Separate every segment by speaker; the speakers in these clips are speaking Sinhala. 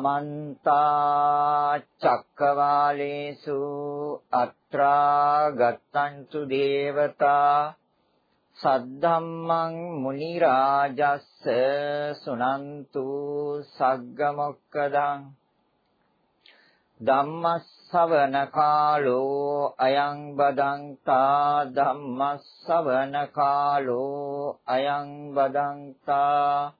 Speaker 1: සමන්ත චක්කවාලේසු අත්‍රා ගත්තන්තු දේවතා සද්ධම්මං මුනි රාජස්ස සුනන්තු සග්ග මොක්කදං ධම්මස්සවන කාලෝ අයං බදන්තා ධම්මස්සවන කාලෝ අයං බදන්තා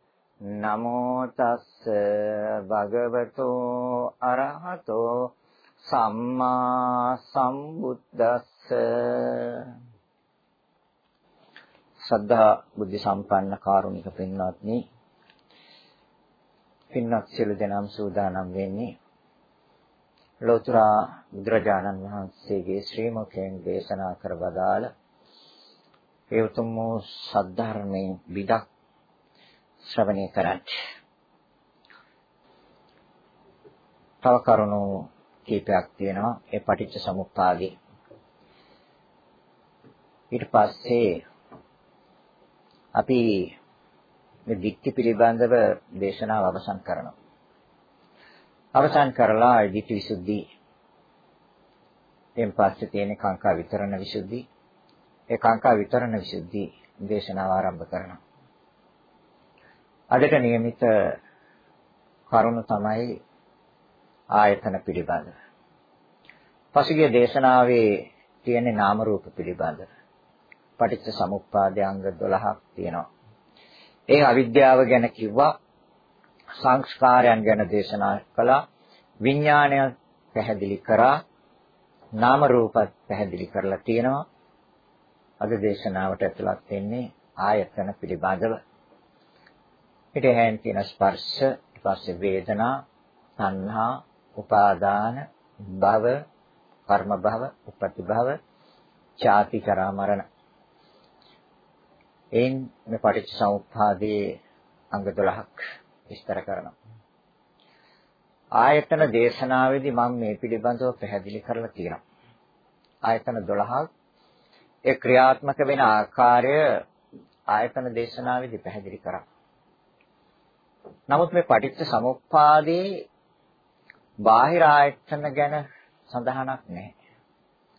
Speaker 1: නමෝ තස්ස භගවතෝ අරහතෝ සම්මා සම්බුද්දස්ස. ශ්‍රද්ධා බුද්ධ සම්පන්න කාරුණික පින්වත්නි පින්වත් සියලු දෙනාම සූදානම් වෙන්නේ ලෝතර බුදුරජාණන් වහන්සේගේ ශ්‍රී මුඛයෙන් දේශනා කර වදාළ ඒ උතුම් වූ සද්ධර්මයේ විදක් ශ්‍රවණය කරන්න. තව කරුණු කීපයක් තියෙනවා ඒ පටිච්ච සමුප්පාදේ. ඊට පස්සේ අපි මේ දික්ටි පිළිබඳව දේශනාව අවසන් කරනවා. අවසන් කරලා ධිට්ඨි විසුද්ධි එන් පස්සේ තියෙන කාංකා විතරණ විසුද්ධි ඒ කාංකා විතරණ විසුද්ධි දේශනාව ආරම්භ කරනවා අදට નિયમિત කරුණ තමයි ආයතන පිළිබඳ පසුගිය දේශනාවේ තියෙන නාම රූප පිළිබඳ පටිච්ච සමුප්පාදයේ අංග 12ක් තියෙනවා ඒ අවිද්‍යාව ගැන කිව්වා සංස්කාරයන් ගැන දේශනා කළා විඥාණය පැහැදිලි කරා නාම රූපත් පැහැදිලි කරලා තියෙනවා අද දේශනාවට ඇතුළත් වෙන්නේ ආයතන පිළිබඳව පිටහැන් තියෙන ස්පර්ශ ඊට පස්සේ වේදනා සංහා උපාදාන භව කර්ම භව උපති භව ඡාති කරා මරණ එයින් මේ පටිච්ච සමුප්පාදයේ අංග 12ක් විස්තර කරනවා. ආයතන දේශනාවේදී මම මේ පිළිබඳව පැහැදිලි කරලා තියෙනවා. ආයතන 12ක් ඒ ක්‍රියාත්මක වෙන ආකාරය ආයතන දේශනාවේදී පැහැදිලි කරා. නමුත් මේ පටිච්ච සමුප්පාදේ බාහිර ආයතන ගැන සඳහනක් නැහැ.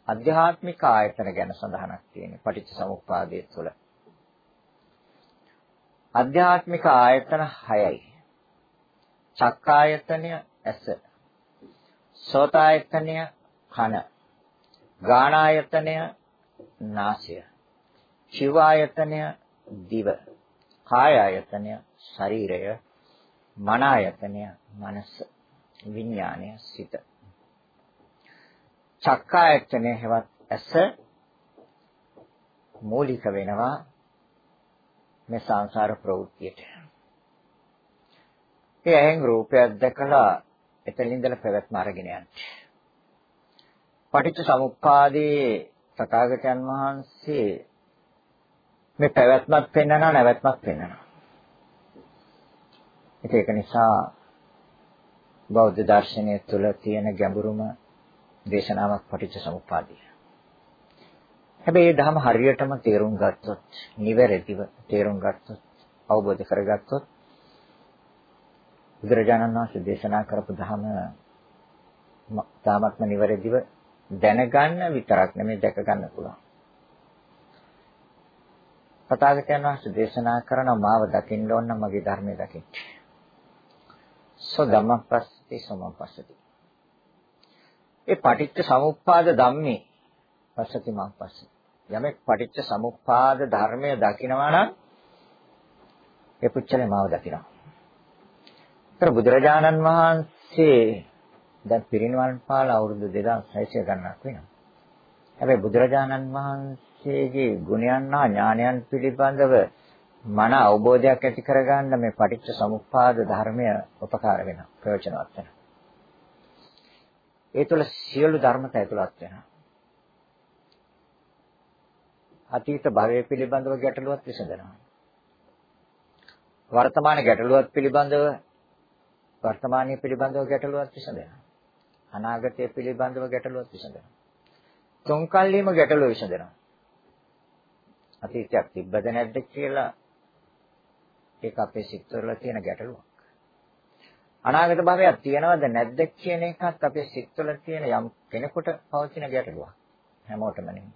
Speaker 1: අධ්‍යාත්මික ආයතන ගැන සඳහනක් තියෙනවා පටිච්ච සමුප්පාදයේ තුළ. අධ්‍යාත්මික ආයතන 6යි. චක්කායතනය ඇස සෝතායතනය කන ගානායතනය නාසය චිවායතනය දිව කායායතනය ශරීරය මනායතනය මනස විඥානය සිත චක්කායතනය හෙවත් ඇස මූලික වෙනවා මේ සංසාර ප්‍රවෘත්තියට ඒ ඇහෙන් රූපයක් දැකලා එතනින් ඉඳලා පැවැත්ම අරගෙන යන්නේ. පටිච්ච සමුප්පාදයේ තථාගතයන් වහන්සේ මේ පැවැත්මක් පෙන්වනවා නැවැත්මක් පෙන්වනවා. ඒක නිසා බෞද්ධ දර්ශනය තුළ තියෙන ගැඹුරුම දේශනාවක් පටිච්ච සමුප්පාදය. හැබැයි මේ ධර්ම හරියටම තේරුම් ගත්තොත්, නිවැරදිව තේරුම් ගත්තොත්, අවබෝධ කරගත්තොත් බුදුරජාණන් වහන්සේ දේශනා කරපු ධහම තාමත්ම නිවැරදිව දැනගන්න විතරක් නෙමෙයි දැක ගන්න පුළුවන්. පතාගතයන් වහන්සේ දේශනා කරන මාව දකින්න ඕන නම් මගේ ධර්මය දකින්න. සෝ ධම්මපස්සති සමපස්සති. ඒ පටිච්ච සමුප්පාද ධම්මේ පස්සති මං පස්සති. යමෙක් පටිච්ච සමුප්පාද ධර්මය දකිනවා නම් ඒ පුච්චලේ මාව දකිනවා. ඒතර බුදුරජාණන් වහන්සේ දැන් පිරිනිවන් පාලා අවුරුදු 2600 ගණනක් වෙනවා. හැබැයි බුදුරජාණන් වහන්සේගේ ගුණයන් හා ඥානයන් පිළිබඳව මන අවබෝධයක් ඇති කරගන්න මේ පටිච්ච සමුප්පාද ධර්මය උපකාර වෙනවා ප්‍රයෝජනවත් වෙනවා. ඒ තුළ සියලු ධර්මතා ඇතුළත් වෙනවා. අතීත භවය පිළිබඳව ගැටලුවක් විසඳනවා. වර්තමාන ගැටලුවක් පිළිබඳව වර්තමානයේ පිළිබඳව ගැටලුවක් විසඳනවා. අනාගතය පිළිබඳව ගැටලුවක් විසඳනවා. තුන් කල්ලිම ගැටලුව විසඳනවා. අතීතයක් තිබ්බද නැද්ද කියලා ඒක අපේ සිත්වල තියෙන ගැටලුවක්. අනාගත භවයක් තියෙනවද නැද්ද කියන එකත් අපේ සිත්වල තියෙන යම් කෙනෙකුට පවතින ගැටලුවක්. හැමෝටම නෙමෙයි.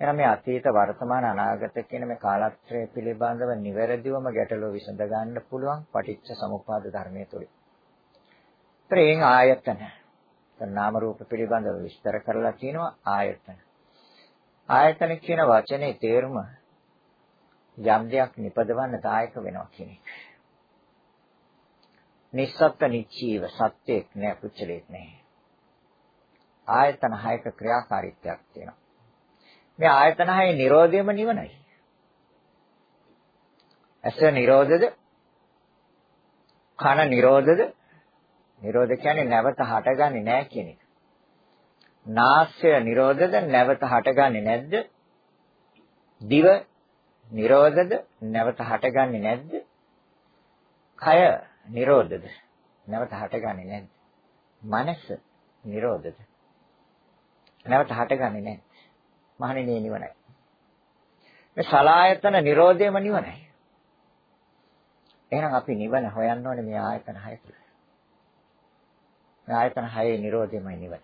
Speaker 1: එහෙනම් මේ අතීත වර්තමාන අනාගත කියන මේ කාලත්‍රය පිළිබඳව නිවැරදිවම ගැටලුව විසඳ ගන්න පුළුවන් පටිච්ච සමුප්පාද ධර්මයේ තුලින්. ත්‍රේන් ආයතන. නාම රූප පිළිබඳව විස්තර කරලා තියෙනවා ආයතන. ආයතන කියන වචනේ තේරුම යම් දෙයක් නිපදවන්න දායක වෙනවා කියන එක. නිස්සත්ත්ව නිච්චීව සත්‍යයක් නෑ පුච්චලෙක් නෑ. ආයතන හයක ක්‍රියාකාරීත්වයක් තියෙනවා. මේ ආයතන හයේ Nirodhayම නිවනයි. ඇස නිරෝධද? කන නිරෝධද? නිරෝධ කියන්නේ නැවත හටගන්නේ නැහැ කියන එක. නාසය නිරෝධද? නැවත හටගන්නේ නැද්ද? දිව නිරෝධද? නැවත හටගන්නේ නැද්ද? කය නිරෝධද? නැවත හටගන්නේ නැද්ද? මනස නිරෝධද? නැවත හටගන්නේ නැද්ද? මහණෙනි නිවනයි. මේ සලායතන නිරෝධයම නිවනයි. එහෙනම් අපි නිවන හොයන්න ඕනේ මේ ආයතන හය තුළ. මේ ආයතන හයේ නිරෝධයමයි නිවන.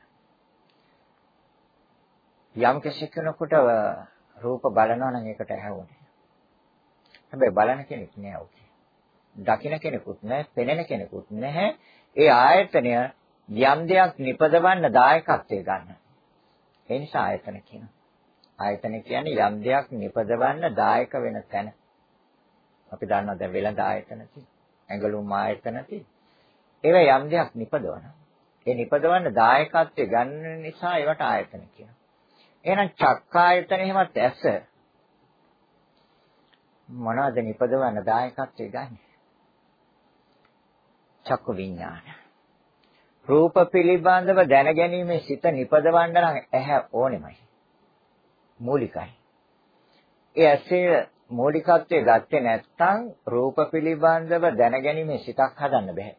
Speaker 1: යම් කෙනෙකුට රූප බලනවා නම් ඒකට ඇහැවුනේ. හැබැයි බලන කෙනෙක් නෑ ඔකේ. දකින්න කෙනෙකුත් නෑ, පෙනෙන කෙනෙකුත් නැහැ. ඒ ආයතනය යම් දෙයක් නිපදවන්න දායකත්වයේ ගන්න. ඒ නිසා ආයතන කියනවා. ආයතන කියන්නේ යම් දෙයක් නිපදවන්න දායක වෙන තැන. අපි දන්නවා දැන් වෙළඳ ආයතන තියෙනවා. ඇඟලුම් ආයතන තියෙනවා. ඒවා යම් දෙයක් නිපදවනවා. ඒ නිපදවන්න දායකත්වයේ ගන්න නිසා ඒවට ආයතන කියනවා. එහෙනම් චක්කායතන එහෙමත් ඇස මොනවද නිපදවන්න දායකත්වයේ ගන්න? චක්කු විඥාන. රූප පිළිබඳව දැනගැනීමේ සිත නිපදවන්න නම් ඇහැ ඕනෙමයි. මූලිකයි. ඒ ඇසේ මූලිකත්වයේ ගත්තේ නැත්නම් රූප පිළිබඳව දැනගැනීමේ සිතක් හදන්න බෑ.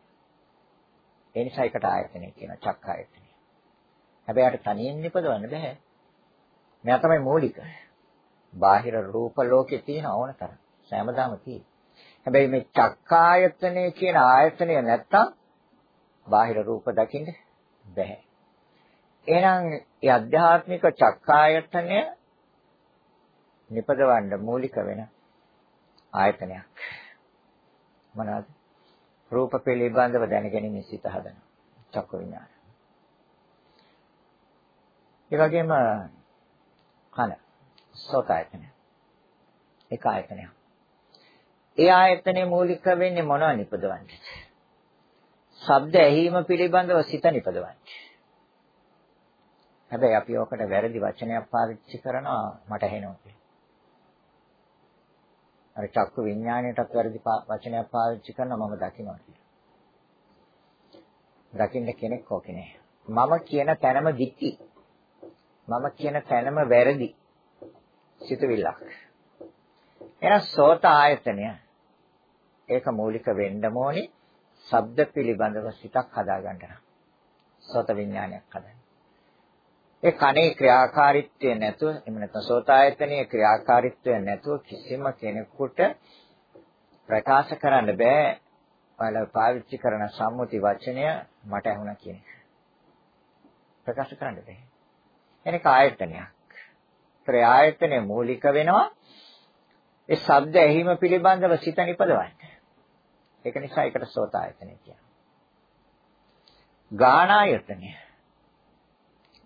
Speaker 1: ඒ නිසා ඒකට ආයතනය කියන චක්ක ආයතනය. හැබැයි අර තනියෙන් නිපදවන්න බෑ. මෙයා තමයි මූලික. බාහිර රූප ලෝකේ තියෙන ඕනතරම් සෑමදාම තියෙන. හැබැයි මේ චක්කායතනය කියන ආයතනය නැත්තම් බාහිර රූප දකින්න බෑ. එහෙනම් ඒ අධ්‍යාත්මික චක්කායතනය නිපදවන්න මූලික වෙන ආයතනයක්. මොනවාද? රූප පිළිබඳව දැනගැනීමේ සිත හදන චක්ක විඥාන. ඒ වගේම කන සෝත ආයතනය. ඒක ආයතනයක්. ඒ ආයතනයේ මූලික වෙන්නේ මොනව නිපදවන්නේ? ශබ්ද ඇහිීම පිළිබඳව සිත නිපදවන්නේ. හැබැයි අපි ඔකට වැරදි වචනයක් පාවිච්චි කරනවා මට ඇහෙනවා අර චක්කු විඥාණයටත් වැරදි වචනයක් පාවිච්චි කරනවා මම දකින්නවා කියලා. දකින්න කෙනෙක් ඕකේ නෑ. මම කියන තැනම දික්ටි. මම කියන තැනම වැරදි. සිතුවිල්ලක්. එහෙනම් සෝත ආයතනය ඒක මූලික වෙන්න ඕනේ ශබ්ද පිළිබඳව සිතක් හදාගන්න නම්. සෝත විඥානයක් හදන්න. ඒ කනේ ක්‍රියාකාරීත්වය නැතුව එහෙම නැත්නම් සෝතායතනයේ ක්‍රියාකාරීත්වය නැතුව කිසිම කෙනෙකුට ප්‍රකාශ කරන්න බෑ ඔයාලා පාවිච්චි කරන සම්මුති වචනය මට ඇහුණා කියන එක. ප්‍රකාශ කරන්න බෑ. එනක ආයතනයක්. ඒ ආයතනය මූලික වෙනවා ඒ ශබ්ද ඇහිම පිළිබඳව සිත නිපදවන්න. ඒක නිසා ඒකට සෝතායතනය කියනවා. ගානායතනය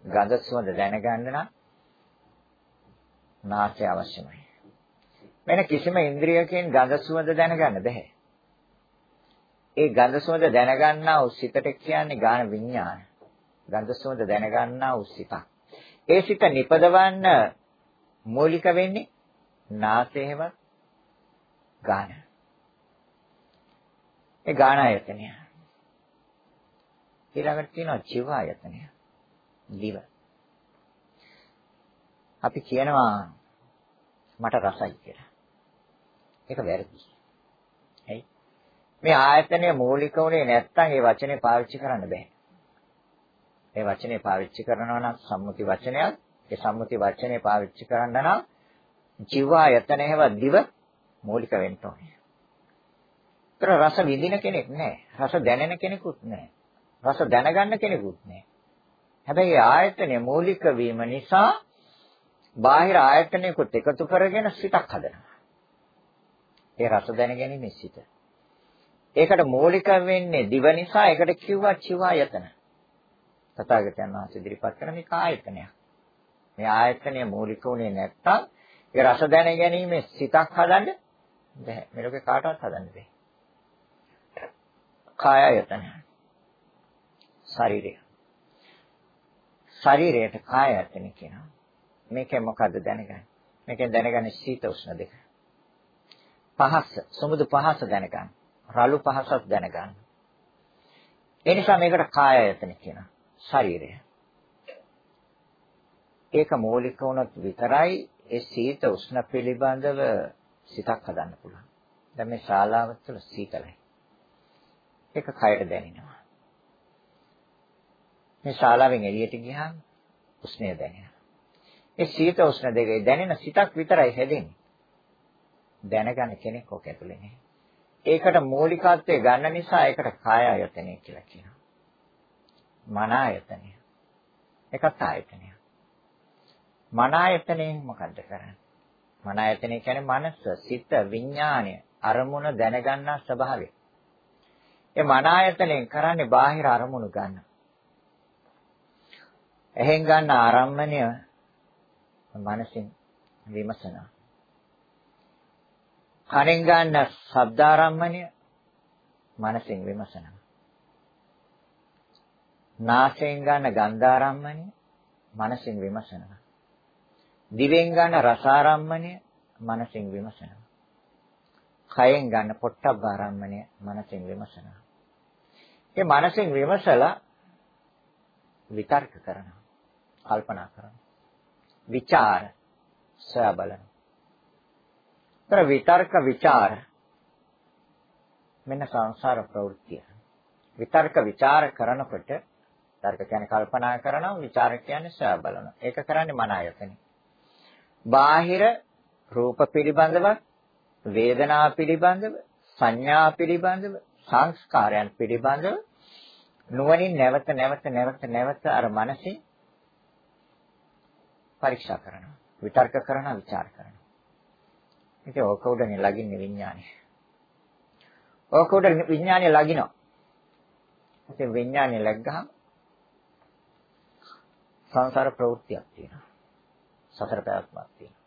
Speaker 1: ගඳ සුවඳ දැනගන්න නම් නාසය අවශ්‍යමයි. වෙන කිසිම ඉන්ද්‍රියකින් ගඳ සුවඳ දැනගන්න බෑ. ඒ ගඳ සුවඳ දැනගන්නා වූ සිතට කියන්නේ ගාන විඥාන. ගඳ සුවඳ දැනගන්නා වූ සිතක්. ඒ සිත නිපදවන්න මූලික වෙන්නේ නාසයේම ගාන. ඒ ගාන ආයතනය. ඊළඟට තියෙනවා ජීව ආයතනය. දිව. අපි කියනවා මට රසයි කියලා. ඒක වැරදි. ඇයි? මේ ආයතනය මූලික උනේ නැත්තම් ඒ වචනේ පාවිච්චි කරන්න බෑ. ඒ වචනේ පාවිච්චි කරනවා නම් සම්මුති වචනයක්. ඒ සම්මුති වචනේ පාවිච්චි කරන්න නම් ජීව ආයතනය හැව දිව මූලික වෙන්න ඕනේ. ඒතර රස විඳින කෙනෙක් නැහැ. රස දැනෙන කෙනෙකුත් නැහැ. රස දැනගන්න කෙනෙකුත් නැහැ. හැබැයි ආයතනය මූලික වීම නිසා බාහිර ආයතනයකට එකතු කරගෙන සිතක් හදනවා. ඒ රස දැනගැනීමේ සිත. ඒකට මූලික වෙන්නේ දිව නිසා ඒකට කිව්වා චිව ආයතන. තථාගතයන් වහන්සේ ඉදිරිපත් කරන මේ ආයතනයක්. මේ ආයතනය මූලික උනේ නැත්තම් ඒ රස දැන ගැනීමේ සිතක් හදන්න බැහැ. මේ ලෝකේ කාටවත් හදන්න බැහැ. කාය ආයතන. ශරීරය. ශරීරයට කාය ආයතන කියනවා. මේකෙන් මොකද්ද දැනගන්නේ? මේකෙන් දැනගන්නේ සීත උෂ්ණ දෙක. පහස, සමුදු පහස දැනගන්න. රළු පහසක් දැනගන්න. ඒ නිසා මේකට කාය ආයතන කියනවා. ශරීරය. ඒක මූලික වුණොත් විතරයි ඒ සීත උෂ්ණ පිළිබඳව සිතක් හදන්න පුළුවන්. දැන් මේ ශාලාව තුළ සීතලයි. ඒක කයට දැනෙනවා. මේ ශාලාවෙන් එළියට ගියාම උෂ්ණය දැනෙනවා. ඒ සීත උෂ්ණ දෙකේ දැනෙන සිතක් විතරයි හැදෙන්නේ. දැනගන්න කෙනෙක් ඔක ඇතුලේ නෑ. ඒකට මූලිකත්වය ගන්න නිසා ඒකට කාය ආයතනය කියලා කියනවා. මන ආයතනය. ඒකත් ආයතනය. මන ආයතනයෙන් මොකද්ද කරන්නේ? මන ආයතනය කියන්නේ මනස, සිත, විඥාණය, අරමුණ දැනගන්නා ස්වභාවය. ඒ මන ආයතනයෙන් කරන්නේ බාහිර අරමුණු ගන්න. එහෙන් ගන්න ආරම්මණය මනසින් විමසනවා. කනෙන් ගන්න ශබ්දාරම්මණය මනසින් විමසනවා. නාසයෙන් ගන්න ගන්ධාරම්මණය මනසින් විමසනවා. දිවෙන් ගන්න රසාරම්මණය මනසින් විමසනවා. කයෙන් ගන්න පොට්ටබ්බාරම්මණය මනසින් විමසනවා. ඒ මනසින් විමසලා විතර්ක කරනවා. කල්පනා කරනවා. විචාර සොයා බලනවා. ତර විතර්ක විචාර මෙන්න සංසාර ප්‍රවෘත්තිය. විතර්ක විචාර කරනකොට තර්ක කියන්නේ කල්පනා කරනවා විචාර කියන්නේ සොයා බලනවා. ඒක කරන්නේ මන ආයතනෙ. බාහිර රූප පිළිබඳව වේදනා පිළිබඳව සංඥා පිළිබඳව සංස්කාරයන් පිළිබඳව නුවණින් නැවත නැවත නැවත නැවත අර මනසින් පරීක්ෂා කරනවා. විතර්ක කරනවා, ਵਿਚාර කරනවා. ඉතින් ඕක උඩනේ ලගින්නේ විඥානය. ඕක උඩ විඥානය ලගිනවා. ඉතින් විඥානය ලැග්ගහම සංසාර ප්‍රවෘත්තියක් තියෙනවා. සතර පැවැත්මක් තියෙනවා.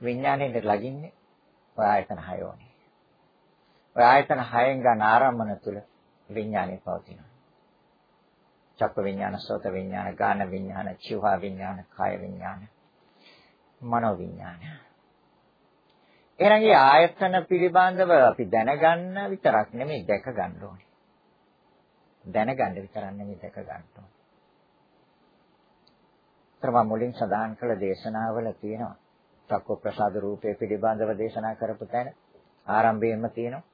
Speaker 1: විඥාණයෙන් ලගින්නේ ඔය ආයතන හය ඕනේ. ඔය ආයතන හයෙන් ගන්න ආරම්මන තුල විඥානය පවතිනවා. චක්ක විඥාන, සෝත විඥාන, ගාන විඥාන, චිවහා විඥාන, කාය විඥාන, මනෝ විඥාන. එරංගේ ආයතන පිළිබඳව අපි දැනගන්න විතරක් නෙමෙයි දැක ගන්න ඕනේ. දැනගන්න විතරක් නෙමෙයි දැක ගන්න ඕනේ. ත්‍රම මුලින් සදාන් කළ දේශනාවල තියෙනවා. චක්ක ප්‍රසාද රූපය පිළිබඳව දේශනා කරපු තැන ආරම්භයෙන්ම තියෙනවා.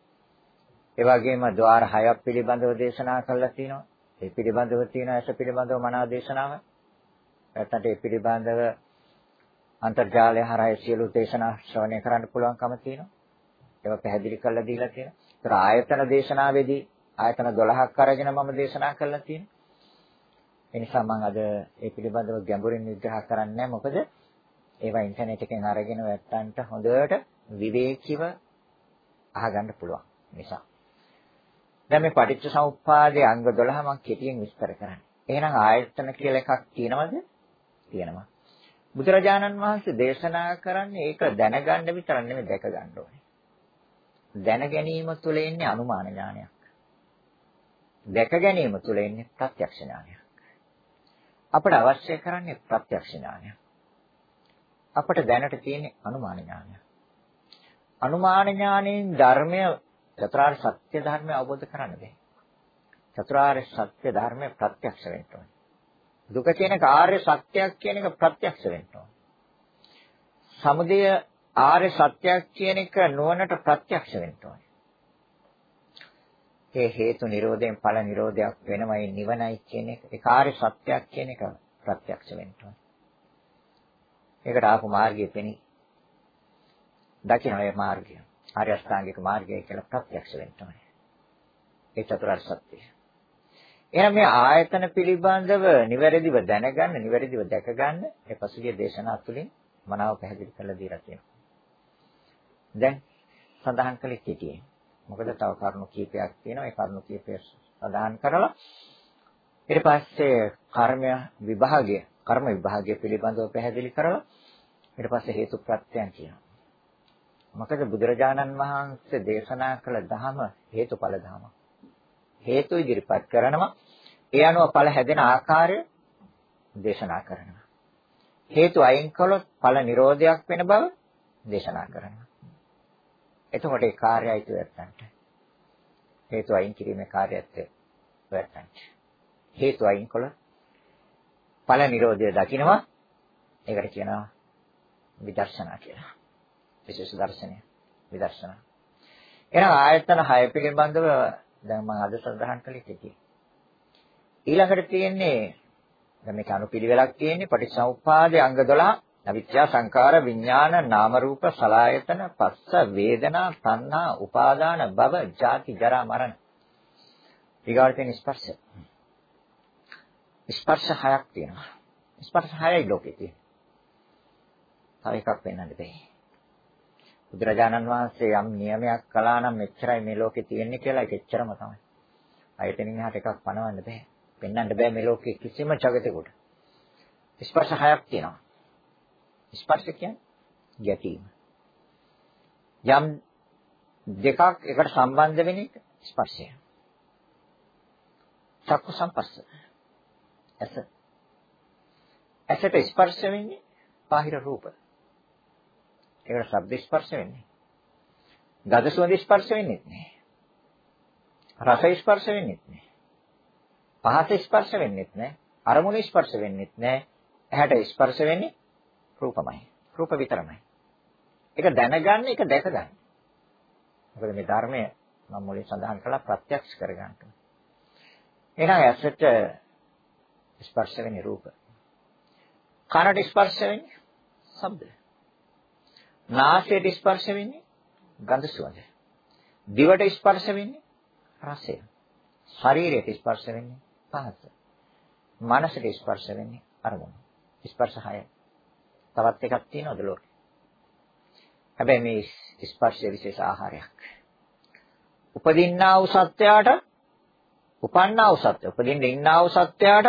Speaker 1: ඒ වගේම ద్వාර හයක් පිළිබඳව දේශනා කළා තියෙනවා. ඒ පිළිබඳව තියෙන ඇස පිළිබඳව මනා දේශනාව. නැත්නම් ඒ පිළිබඳව අන්තර්ජාලය හරහා සියලු දේශනා ශ්‍රවණය කරන්න පුළුවන්කම තියෙනවා. ඒවා පැහැදිලි කරලා දීලා තියෙනවා. ඒතර ආයතන දේශනාවේදී ආයතන 12ක් අරගෙන මම දේශනා කරලා තියෙනවා. ඒ නිසා මම අද ඒ පිළිබඳව ගැඹුරින් විග්‍රහ කරන්නේ නැහැ. මොකද ඒවා ඉන්ටර්නෙට් එකෙන් අරගෙන වැත්තන්ට හොඳට විවේකීව අහගන්න පුළුවන් නිසා. දැන් මේ පටිච්ච සමුප්පාදයේ අංග 12 මම කෙටියෙන් විස්තර කරන්නේ. එහෙනම් ආයතන කියලා එකක් තියෙනවද? තියෙනවා. බුදුරජාණන් වහන්සේ දේශනා කරන්නේ ඒක දැනගන්න විතර නෙමෙයි දැක ගන්න ඕනේ. දැන ගැනීම තුළ ඉන්නේ අනුමාන ඥානයක්. දැක ගැනීම තුළ ඉන්නේ ප්‍රත්‍යක්ෂ ඥානයක්. අපට අවශ්‍ය කරන්නේ ප්‍රත්‍යක්ෂ ඥානයක්. අපට දැනට තියෙන්නේ අනුමාන ඥානය. අනුමාන ඥාණයෙන් ධර්මය චතුරාර්ය සත්‍ය ධර්මය අවබෝධ කරන්න බෑ. චතුරාර්ය සත්‍ය ධර්මය ප්‍රත්‍යක්ෂ වෙන්න ඕනේ. දුක කියන එක ආර්ය සත්‍යයක් කියන එක ප්‍රත්‍යක්ෂ වෙන්න ඕනේ. සමුදය ආර්ය සත්‍යයක් කියන එක නුවණට ප්‍රත්‍යක්ෂ වෙන්න ඕනේ. ඒ හේතු නිරෝධයෙන් ඵල නිරෝධයක් වෙනමයි නිවනයි කියන එක ඒ කාර්ය සත්‍යයක් කියන එක ප්‍රත්‍යක්ෂ වෙන්න ඕනේ. ඒකට ආපු මාර්ගය පෙනී. දකින්න ඒ මාර්ගය. ආර්ය අෂ්ටාංගික මාර්ගය කියලා ප්‍රත්‍යක්ෂ වෙන්න ඕනේ. ඒ චතුරාර්ය සත්‍යය. එහෙනම් මේ ආයතන පිළිබඳව නිවැරදිව දැනගන්න, නිවැරදිව දැකගන්න මේ පසුගිය දේශනා තුළින් මනාව පැහැදිලි කරලා දීලා තියෙනවා. දැන් සඳහන් කළේ කෙටියෙන්. මොකද තව කරුණු කීපයක් තියෙනවා. ඒ කරුණු කීපය සඳහන් කරලා ඊට පස්සේ කර්ම විභාගය, කර්ම විභාගය පිළිබඳව පැහැදිලි කරලා ඊට පස්සේ හේතු ප්‍රත්‍යයන් කියනවා. මොකද බුදුරජාණන් වහන්සේ දේශනා කළ ධහම හේතුඵල ධහම. හේතු ඉදිරිපත් කරනවා. ඒ අනුව ඵල හැදෙන ආකාරය දේශනා කරනවා. හේතු අයින් කළොත් ඵල නිරෝධයක් වෙන බව දේශනා කරනවා. එතකොට ඒ කාර්යය ඉතුවත්තන්ට හේතු අයින් කිරීමේ කාර්යයත් වෙත්තන්ට හේතු අයින් කළොත් ඵල නිරෝධය දකින්නවා ඒකට කියනවා විදර්ශනා කියලා. විශේෂ දර්ශනය විදර්ශනා. එහෙනම් ආයතන 6 පිළිබඳව දැන් මම අද සඳහන් කළේ කෙටි. ඊළඟට තියෙන්නේ දැන් මේක අනුපිළිවෙලක් තියෙන්නේ පටිච්චසමුප්පාදයේ අංග 12 අවිද්‍යා සංකාර විඥාන නාම රූප සලායතන පස්ස වේදනා සංනා උපාදාන භව ජාති ජරා මරණ. ඊගාට තියෙන ස්පර්ශ. ස්පර්ශ හයක් තියෙනවා. ස්පර්ශ හයයි ලෝකේ තියෙන්නේ. තව එකක් වෙන්නද බෑ බුදුරජාණන් වහන්සේ යම් නියමයක් කළා නම් මෙච්චරයි මේ ලෝකේ තියෙන්නේ කියලා ඒක එච්චරම තමයි. අයතනින් එහාට එකක් පනවන්න බෑ පෙන්වන්න බෑ මේ ලෝකේ කිසිම జగතෙකුට ස්පර්ශ හයක් තියෙනවා. ස්පර්ශ කියන්නේ ගැටීම. යම් දෙකක් එකට සම්බන්ධ වෙන එක ස්පර්ශය. චක්කු සංපස්ස. ඇස. ඇසට ස්පර්ශ වෙන්නේ බාහිර රූප. ඒකට ශබ්ද ස්පර්ශ වෙන්නේ. ගඳ සුවඳ ස්පර්ශ වෙන්නේ නැහැ. රස ස්පර්ශ වෙන්නේ නැහැ. පහස ස්පර්ශ වෙන්නේ නැහැ. අරමුණ ස්පර්ශ වෙන්නේ නැහැ. ඇහැට ස්පර්ශ වෙන්නේ රූපමයි. රූප විතරමයි. ඒක දැනගන්න එක දැක ගන්න. මොකද මේ ධර්මය මම මුලින් සඳහන් කළා ප්‍රත්‍යක්ෂ කරගන්න. එහෙනම් ඇසට ස්පර්ශ වෙන්නේ රූප. කනට ස්පර්ශ වෙන්නේ ශබ්ද. නාසයට ස්පර්ශ වෙන්නේ ගඳ සුවඳ. දිවට ස්පර්ශ වෙන්නේ රසය. ශරීරයට ස්පර්ශ වෙන්නේ පහස. මනසට ස්පර්ශ වෙන්නේ අරමුණ. ස්පර්ශ හයයි. තවත් එකක් තියෙනවද ලෝකේ? හැබැයි මේ ස්පර්ශය විශේෂ ආහාරයක්. උපදින්නා වූ සත්‍යයට උපන්නා වූ සත්‍ය උපදින්න ඉන්නා වූ සත්‍යයට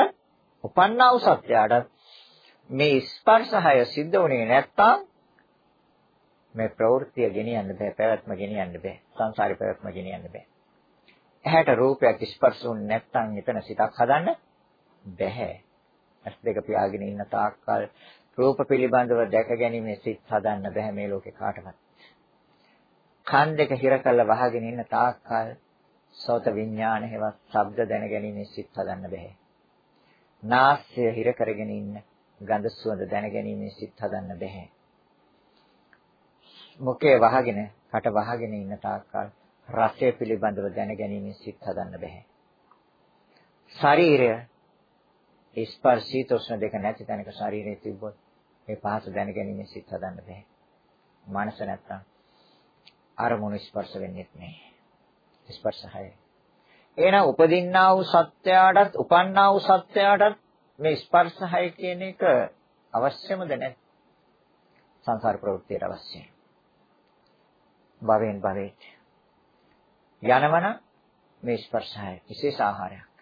Speaker 1: උපන්නා වූ සත්‍යයට මේ ස්පර්ශය සිද්ධ වුණේ නැත්තම් මේ ප්‍රවෘත්තිය ගෙනියන්න බෑ පැවැත්ම ගෙනියන්න බෑ සංසාරේ පැවැත්ම ගෙනියන්න බෑ ඇහැට රූපයක් ස්පර්ශ වුනේ නැත්තම් එතන සිතක් හදන්න බෑ ඇස් දෙක පියාගෙන ඉන්න තාක්කල් රූප පිළිබඳව දැක ගැනීමේ සිත් හදන්න බෑ මේ ලෝකේ කාටවත්. කන් දෙක හිර කරලා වහගෙන ඉන්න තාක්කල් සෝත විඥාන හේවත් ශබ්ද දැන ගැනීමේ සිත් හදන්න බෑ. නාසය හිර කරගෙන ඉන්න ගඳ සුවඳ දැන ගැනීමේ සිත් හදන්න බෑ. මුඛය වහගෙන කට වහගෙන ඉන්න තාක්කල් රසය පිළිබඳව දැන ගැනීමේ සිත් හදන්න බෑ. ශරීරය ස්පර්ශී තොස්න දෙක නැති තැනක ශරීරය තිබ්බොත් මේ පහස දැනගැනීමේ සිත් හදන්න බෑ. මනස නැත්තම් අරමුණු ස්පර්ශ වෙන්නේ නැහැ. ස්පර්ශය. එහෙනම් උපදින්නා වූ සත්‍යයටත් උපන්නා වූ සත්‍යයටත් මේ ස්පර්ශය කියන එක අවශ්‍යමද නැත්? සංසාර ප්‍රවෘත්තියට අවශ්‍යයි. භවෙන් භවයට. යනවන මේ ස්පර්ශය විශේෂ ආහාරයක්.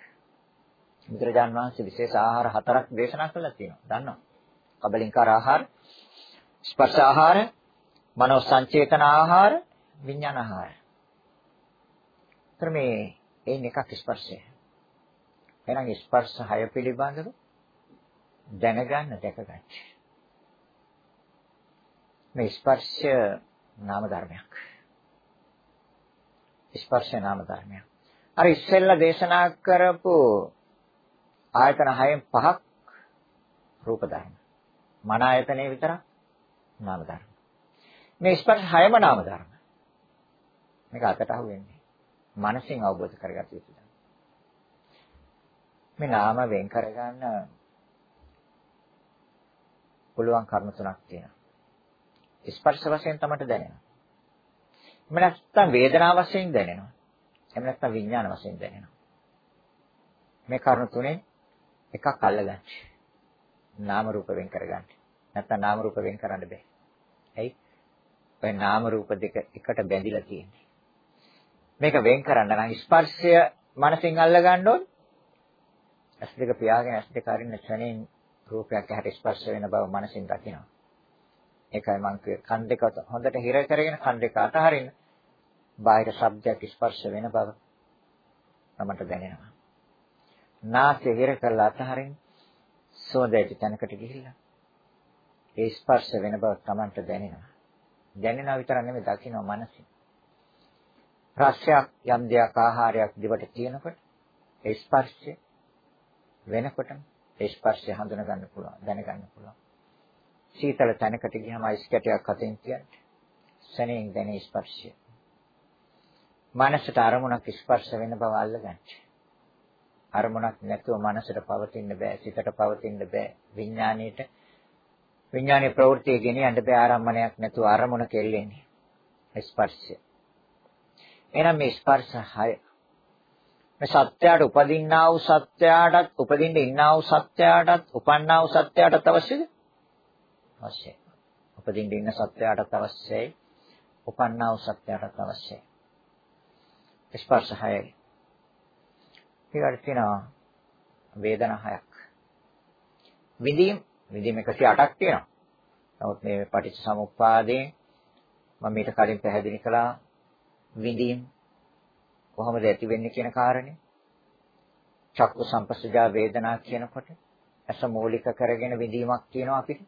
Speaker 1: බුදුරජාන් වහන්සේ විශේෂ ආහාර හතරක් දේශනා කළා තියෙනවා. දන්නවා? කබලින්කාර ආහාර, ස්පර්ශ ආහාර, මනෝ සංචේතන ආහාර, විඥාන ආහාර. ත්‍රමේ එයින් එකක් ස්පර්ශය. එහෙනම් ස්පර්ශ හය පිළිබඳව දැනගන්න දැකගන්න. මේ ස්පර්ශය නාම ධර්මයක්. ස්පර්ශය නාම ධර්මයක්. අර ඉස්සෙල්ලා දේශනා කරපු ආයතන හයෙන් පහක් රූප ධර්ම. මන ආයතනේ විතරක් නාම ධර්ම. මේ ස්පර්ශ හයම නාම ධර්ම. මේක අතට අහු වෙන්නේ. මනසින් අවබෝධ කරගත යුතුයි. මේ නාම වෙන් කරගන්න පුළුවන් කර්ම තුනක් තියෙනවා. ස්පර්ශ වශයෙන් තමයි දැනෙනවා. එහෙම නැත්නම් වේදනා වශයෙන් දැනෙනවා. එහෙම නැත්නම් විඥාන වශයෙන් දැනෙනවා. මේ කර්ම තුනේ එකක් අල්ලගන්න. නාම රූප වෙන් කරගන්න. නැත්නම් නාම රූප වෙන් කරන්න බෑ. ඇයි? ඔය නාම රූප දෙක එකට බැඳිලා තියෙන්නේ. මේක වෙන් කරන්න නම් ස්පර්ශය මනසින් අල්ල ගන්න ඕනේ. ඇස් දෙක පියාගෙන ඇස් දෙක අරින්න ක්ෂණයෙන් රූපයක් ඇහැට ස්පර්ශ වෙන බව මනසින් දකිනවා. ඒකයි මම කිව්වේ කන් දෙක හොඳට හිර කරගෙන කන් දෙක අතහරින්න. බාහිර ශබ්දයක් ස්පර්ශ වෙන බව තමට දැනෙනවා. නාසය හිර කරලා අතහරින්න. සෝදයට තැනකට ගිහිල්ලා ඒ ස්පර්ශ වෙන බව තමන්ට දැනෙනවා. දැනෙනවා විතර නෙමෙයි දකිනවා මනසින්. රසයක් යම් දෙයක් ආහාරයක් දිවට තියෙනකොට ඒ ස්පර්ශය වෙනකොටම ඒ ස්පර්ශය හඳුනා ගන්න පුළුවන් දැනගන්න පුළුවන්. සීතල තැනකට ගියම අයිස් කැටයක් අතින් තියන්නේ. සෙනෙන් දැනෙන ස්පර්ශය. මනසට අරමුණක් ස්පර්ශ වෙන බව අල්ලගන්න. අරමුණක් නැතුව මනසට පවතින්න බෑ, සිතට පවතින්න බෑ, විඥාණයට විඥානයේ ප්‍රවෘත්තිය ගෙනියන්න බෑ ආරම්මණයක් නැතුව අරමුණ කෙල්ලෙන්නේ. ස්පර්ශය. එහෙනම් මේ ස්පර්ශ හය මේ සත්‍යයට උපදින්නා වූ සත්‍යයටත් උපදින්න ඉන්නා වූ සත්‍යයටත් උපන්නා වූ සත්‍යයටත් අවශ්‍යද? අවශ්‍යයි. උපදින්න ඉන්න සත්‍යයටත් අවශ්‍යයි. උපන්නා වූ සත්‍යයටත් අවශ්‍යයි. ස්පර්ශ හයයි. ඊළඟට තියෙනවා වේදනා හයක්. විඳීම් විඳීම් 108ක් තියෙනවා. නමුත් මේ පටිච්චසමුප්පාදයෙන් මම ඊට කලින් පැහැදිලි කළා විඳීම් කොහොමද ඇති වෙන්නේ කියන කාරණේ. චක්කු සංපස්සජා වේදනා කියනකොට ඇස මූලික කරගෙන විඳීමක් කියනවා අපිට.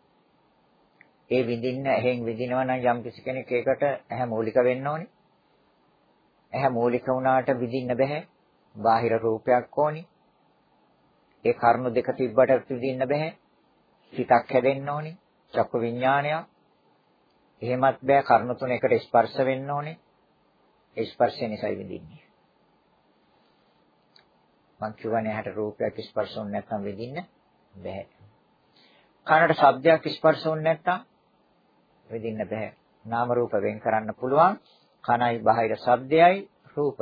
Speaker 1: ඒ විඳින්න ඇහෙන් විඳිනවා නම් යම් කිසි කෙනෙක් ඒකට ඇහැ මූලික වෙන්න ඕනේ. ඇහැ මූලික වුණාට විඳින්න බෑ. බාහිර රූපයක් ඕනි. ඒ කර්ණු දෙක තිබ්බට විඳින්න බෑ. සිතක් හැදෙන්න ඕනි. චක්කු විඥානයක්. එහෙමත් බෑ කර්ණු තුන එකට ස්පර්ශ වෙන්න ඕනේ. ඒ ස්පර්ශය නිසායි විඳින්නේ. මං කියවනේ හැට රූපයක් ස්පර්ශ වුනේ නැත්නම් විඳින්න බෑ. කනට ශබ්දයක් ස්පර්ශ වුනේ නැත්නම් විඳින්න බෑ. නාම රූප වෙන් කරන්න පුළුවන්. කනයි බාහිර ශබ්දයයි රූප.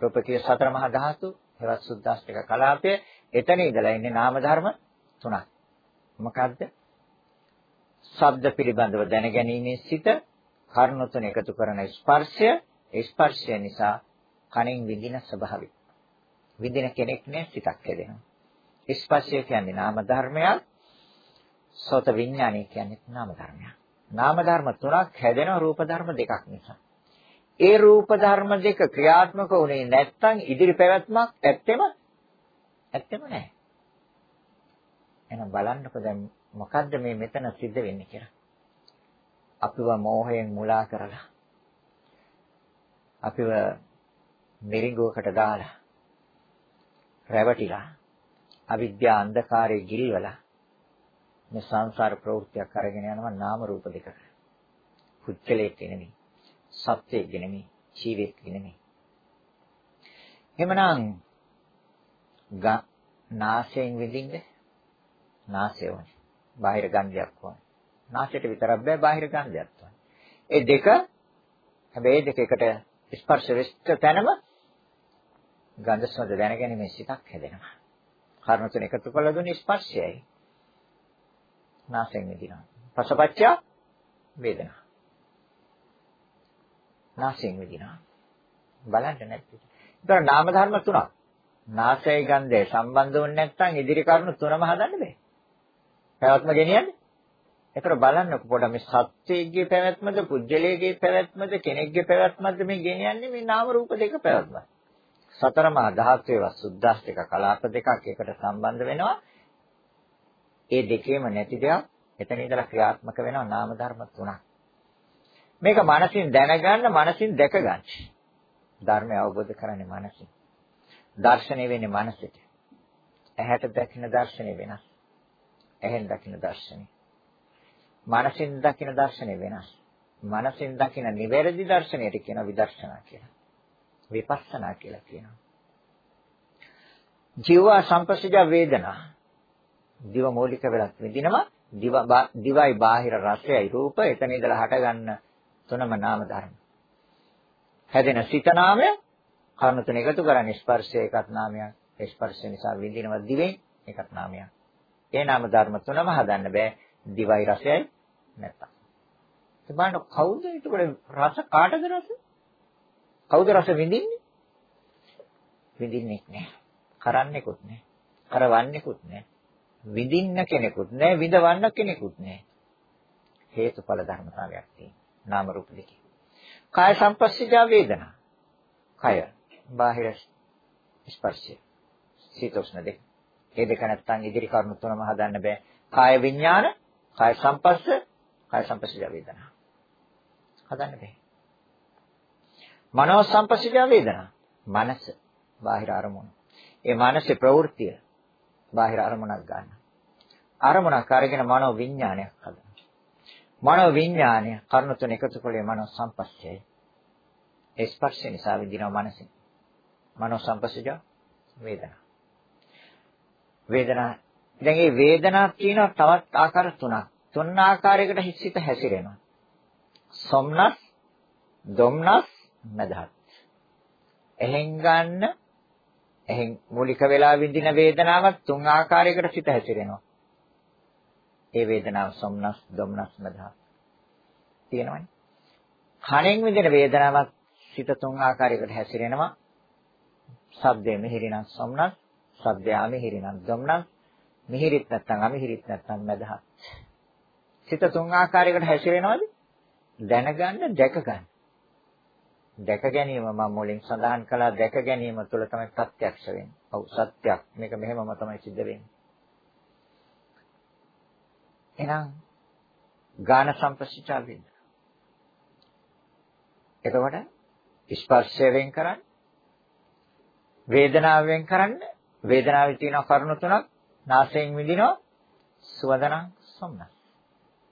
Speaker 1: රූපකීය සතර මහා ධාතු, හේවත් සුද්දාස්තික කලාපය. එතන ඉඳලා ඉන්නේ නාම ධර්ම තුනක්. මොකද්ද? ශබ්ද පිළිබඳව දැනගැනීමේ සිත, කර්ණ තුන එකතු කරන ස්පර්ශය, ස්පර්ශය නිසා කණෙන් විඳින ස්වභාවය. විඳින කෙනෙක් නේ සිතක් හැදෙනවා. ස්පර්ශය කියන්නේ නාම ධර්මයක්. සෝත විඥානය කියන්නේ නාම ධර්මයක්. නාම ධර්ම තුනක් හැදෙන රූප ධර්ම දෙකක් නිසා. ඒ රූප ධර්ම දෙක ක්‍රියාත්මක වුණේ නැත්නම් ඉදිරි පැවැත්මක් ඇත්තෙම ඇත්තෙම නැහැ. එහෙනම් බලන්නකෝ දැන් මොකද්ද මේ මෙතන සිද්ධ වෙන්නේ කියලා. අපිව මෝහයෙන් මුලා කරලා අපිව මිරිඟුවකට දාලා රැවටිලා අවිද්‍යා අන්ධකාරයේ ගිල්වලා මේ සංසාර ප්‍රවෘත්තියක් අරගෙන යනවා නාම රූප දෙකක. පුච්චලෙක් නෙමෙයි. සත්‍යයක් නෙමෙයි. ජීවෙක් නෙමෙයි. එහෙමනම් නාසයෙන් විඳින්න නාසය ඕනේ. බාහිර ගන්ධයක් ඕනේ. නාසයට විතරක් බෑ බාහිර ගන්ධයක් ඕනේ. ඒ දෙක හැබැයි දෙක එකට ස්පර්ශ වෙච්ච තැනම ගන්ධ සුවඳ දැනගැනීමේ සිතක් හැදෙනවා. කර්ණ තුන එකතු කළ දුන්නේ ස්පර්ශයයි. නාසයෙන් විඳිනවා. පසපච්ච වේදනා. නාසයෙන් විඳිනවා. බලන්න නැත්නම්. ඒතර නාම ධර්ම තුනක්. නාසය ගන්ධය සම්බන්ධ වුනේ නැත්නම් ඉදිරි කරුණු තුනම හදන්න බෑ. පැවැත්ම ගෙනියන්නේ. ඒතර බලන්නකො පොඩ්ඩක් මේ සත්‍යයේ පැවැත්මද, පුජ්‍යලයේ පැවැත්මද, කෙනෙක්ගේ පැවැත්මද මේ ගෙනියන්නේ මේ නාම රූප දෙක පැවැත්ම. සතර මහා ධාතුවේ වසුද්දාස්තික කලාප දෙකක් එකට සම්බන්ධ වෙනවා. ඒ දෙකේම නැති දෙයක් එතන ඉඳලා ක්‍රියාත්මක වෙනවා නාම ධර්ම තුනක්. මේක මනසින් දැනගන්න, මනසින් දැක ගන්න. ධර්මය අවබෝධ කරන්නේ මනසින්. දර්ශනය වෙන්නේ මනසට. ඇහැට දකින දර්ශනය වෙනස්. ඇහෙන් දකින දර්ශනය. මනසින් දකින දර්ශනය වෙනස්. මනසින් දකින නිවැරදි දර්ශනයට කියන විදර්ශනා කියලා. විපස්සනා කියලා කියනවා. ජීව සංපස්සජ වේදනා. දිව මූලික වෙලක් විඳිනවා. දිව දිවයි බාහිර රසයයි රූප එතන ඉඳලා හටගන්න තුනම නාම ධර්ම. හැදෙන සිත නාමය කර්ණ තුන එකතු කරන්නේ ස්පර්ශය එකක් නාමයක්. ස්පර්ශය නිසා විඳිනවා දිවෙන් එකක් නාමයක්. ඒ නාම ධර්ම තුනම හදන්න බෑ දිවයි රසයයි නැත්තම්. ඒ බලන්න කවුද ඒකට රස කාටද රස? කවුද රස විඳින්නේ? විඳින්නෙක් නෑ. කරන්නෙකුත් නෑ. කරවන්නෙකුත් නෑ. විඳින්න කෙනෙකුත් නෑ, විඳවන්න කෙනෙකුත් නෑ. හේතුඵල ධර්මතාවයක් තියෙනවා. නාම රූප දෙකේ. කාය සංපස්සීජා වේදනා. කය බාහිර ස්පර්ශය. සීතෝෂ්ණ දෙක. මේ දෙක නැත්තම් ඉදිරි කරුණු තුනම හදන්න බෑ. කාය විඥාන, කාය සංපස්ස, කාය සංපස්සීජා වේදනා. හදන්න බෑ. මනෝ සංපස්සීජා වේදනා. මනස බාහිර අරමුණ. ඒ මානසික ප්‍රවෘත්තිය බාහිර අරමුණක් ගන්න. අරමුණක් අරගෙන මනෝ විඥානයක් හදනවා. මනෝ විඥානය කර්ණ තුන එකතු කළේ මනෝ සංපස්සයයි. ඒ ස්පර්ශය නිසා විඳිනවා මනසින්. මනෝ සංපස්සජ වේදනා. වේදනා දැන් මේ වේදනා තියෙනවා තවත් ආකාර තුනක්. තුන් ආකාරයකට හිස්සිත හැසිරෙනවා. සොම්නස්, දොම්නස්, මදහත්. එහෙන් ගන්න එහෙන් මූලික වෙලා විඳින වේදනාවක් තුන් ආකාරයකට සිත හැසිරෙනවා. ඒ වේදනාව සොම්නස්, දොම්නස්, මදහත් තියෙනවනේ. කණෙන් විඳින වේදනාවක් සිත තුන් ආකාරයකට හැසිරෙනවා. ශබ්දයේ මිහිරිනම් සොම්නස්, ශබ්දය අමිහිරිනම් දොම්නස්, මිහිරිත් නැත්නම් අමිහිරිත් නැත්නම් මදහත්. සිත තුන් ආකාරයකට හැසිරෙනවද? දැනගන්න, දැක ගන්න. දැක ගැනීම මම මුලින් සඳහන් කළා දැක ගැනීම තුළ තමයි ප්‍රත්‍යක්ෂ වෙන්නේ. ඔව් සත්‍යයක්. මේක මෙහෙමම තමයි සිද්ධ වෙන්නේ. එහෙනම් ගාන සම්ප්‍රසිතා වෙන්න. එතකොට ස්පර්ශය වෙන් කරන්න වේදනාව වෙන් කරන්න වේදනාවේ තියෙන කරුණු තුනක් නාසයෙන් විඳිනවා සුවඳනම් සොම්නස්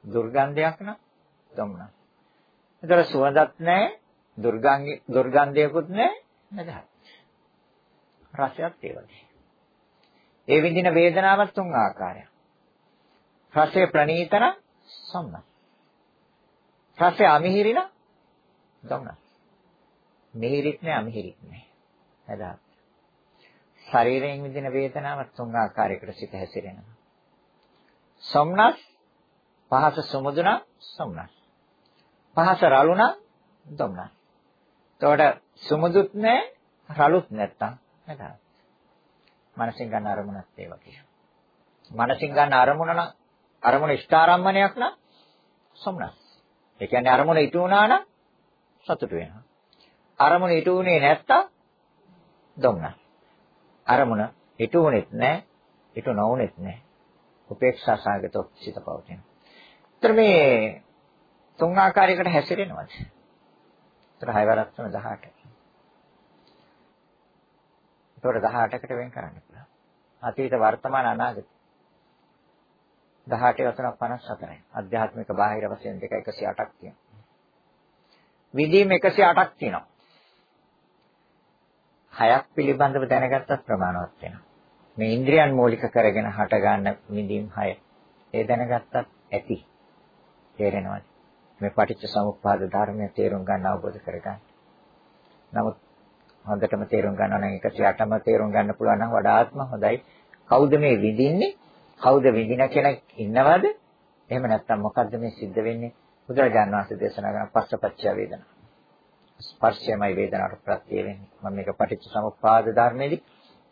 Speaker 1: දුර්ගන්ධයක් නම් සොම්නස් ඒතර සුවඳක් නැහැ දුර්ගන්ධ දුර්ගන්ධයකුත් නැහැ නැදහත්. රසයක් ඒ වගේ. ඒ විඳින වේදනාවක් තුන් ආකාරයක්. රසය ප්‍රණීතන සොම්නස් රසය අමිහිරින සොම්නස් මිහිරිත් නැහැ අමිහිරිත් නැහැ නැදහත් ශරීරයෙන් විඳින වේදනාවක් තුන් ආකාරයකට සිත හැසිරෙනවා. සොම්නස් පහස සමුදුන සොම්නස්. පහස රළුණ දොම්නස්. එතකොට සුමුදුත් නැහැ රළුත් නැත්තම් නේද? මනසින් ගන්න අරමුණක් ඒ වගේ. මනසින් ගන්න අරමුණ නම් අරමුණ ඉෂ්ඨාරම්මණයක් නම් සොම්නස්. ඒ කියන්නේ අරමුණ ඉටු වුණා නම් සතුට වෙනවා. අරමුණ ඉටු වුණේ නැත්තම් දොම්නස්. අරමුණ ඉටු වුණෙත් නැහැ, ඉටු නොවුණෙත් නැහැ. උපේක්ෂා සාගතව සිත පවතින. ඒතර මේ තුන් ආකාරයකට හැසිරෙනවද? ඒතර 6 වරක් තුන 18. ඒතර 18කට වෙන් කරන්න පුළුවන්. අතීත වර්තමාන අනාගත 18 වසර 54යි. අධ්‍යාත්මික බාහිර වශයෙන් දෙක 108ක් තියෙනවා. විදීම 108ක් තියෙනවා. හයක් පිළිබඳව දැනගත්තත් ප්‍රමාණවත් වෙනවා. මේ ඉන්ද්‍රියන් මූලික කරගෙන හට ගන්න විදීම් හය. ඒ දැනගත්තත් ඇති. තේරෙනවද? මේ පටිච්ච සමුප්පාද ධර්මය තේරුම් ගන්න අවබෝධ කරගන්න. නමුත් හොඳටම තේරුම් ගන්නවා නම් 108ම තේරුම් ගන්න පුළුවන් නම් වඩාත්ම හොඳයි. කවුද මේ විඳින්නේ? කවුද විඳින කෙනෙක් ඉන්නවද? එහෙම නැත්නම් මොකද්ද මේ සිද්ධ වෙන්නේ? බුදුරජාණන් වහන්සේ දේශනා කරන පස්සපච්චය වේදනා. ස්පර්ශයමයි වේදනාවට ප්‍රත්‍ය වෙන්නේ. මම මේක පටිච්ච සමුප්පාද ධර්මයේදී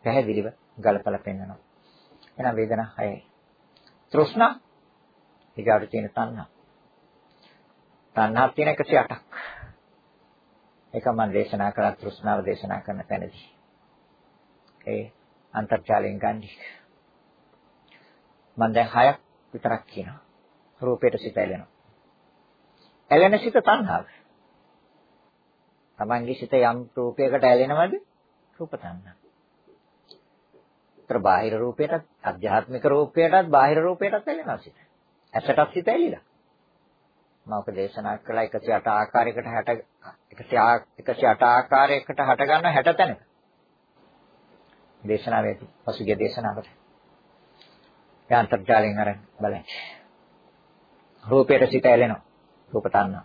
Speaker 1: පැහැදිලිව ගලපලා පෙන්නනවා. එහෙනම් වේදනා හයයි. තෘෂ්ණා ඊගාට තියෙන තණ්හා. තණ්හා තියෙන 108ක්. ඒක මම දේශනා කරා තෘෂ්ණාව දේශනා කරන තැනදී. ඒ අන්තර්ජාලයෙන් ගන්නදි. මම දැන් හයක් විතරක් කියනවා. රූපයට සිත ඇලෙනවා. ඇලෙන සිත තණ්හාව. තමන්ගේ සිත යම් රූපයකට ඇලෙනවද? රූප තණ්හා. එතකොට බාහිර රූපයටත් අධ්‍යාත්මික රූපයටත් බාහිර රූපයටත් ඇලෙනවා සිත. ඇසටත් සිත ඇලිලා. මම ඔක දේශනා කළා 108 ආකාරයකට 60 108 ආකාරයකට හට ගන්න 60 තැනක. දේශනාවේදී පසුගිය දේශනාවට. ඒ අන්තර්ජාලයෙන් අරන් බලන්න. රූපයට සිත ඇලෙනවා. රූප තණ්හා.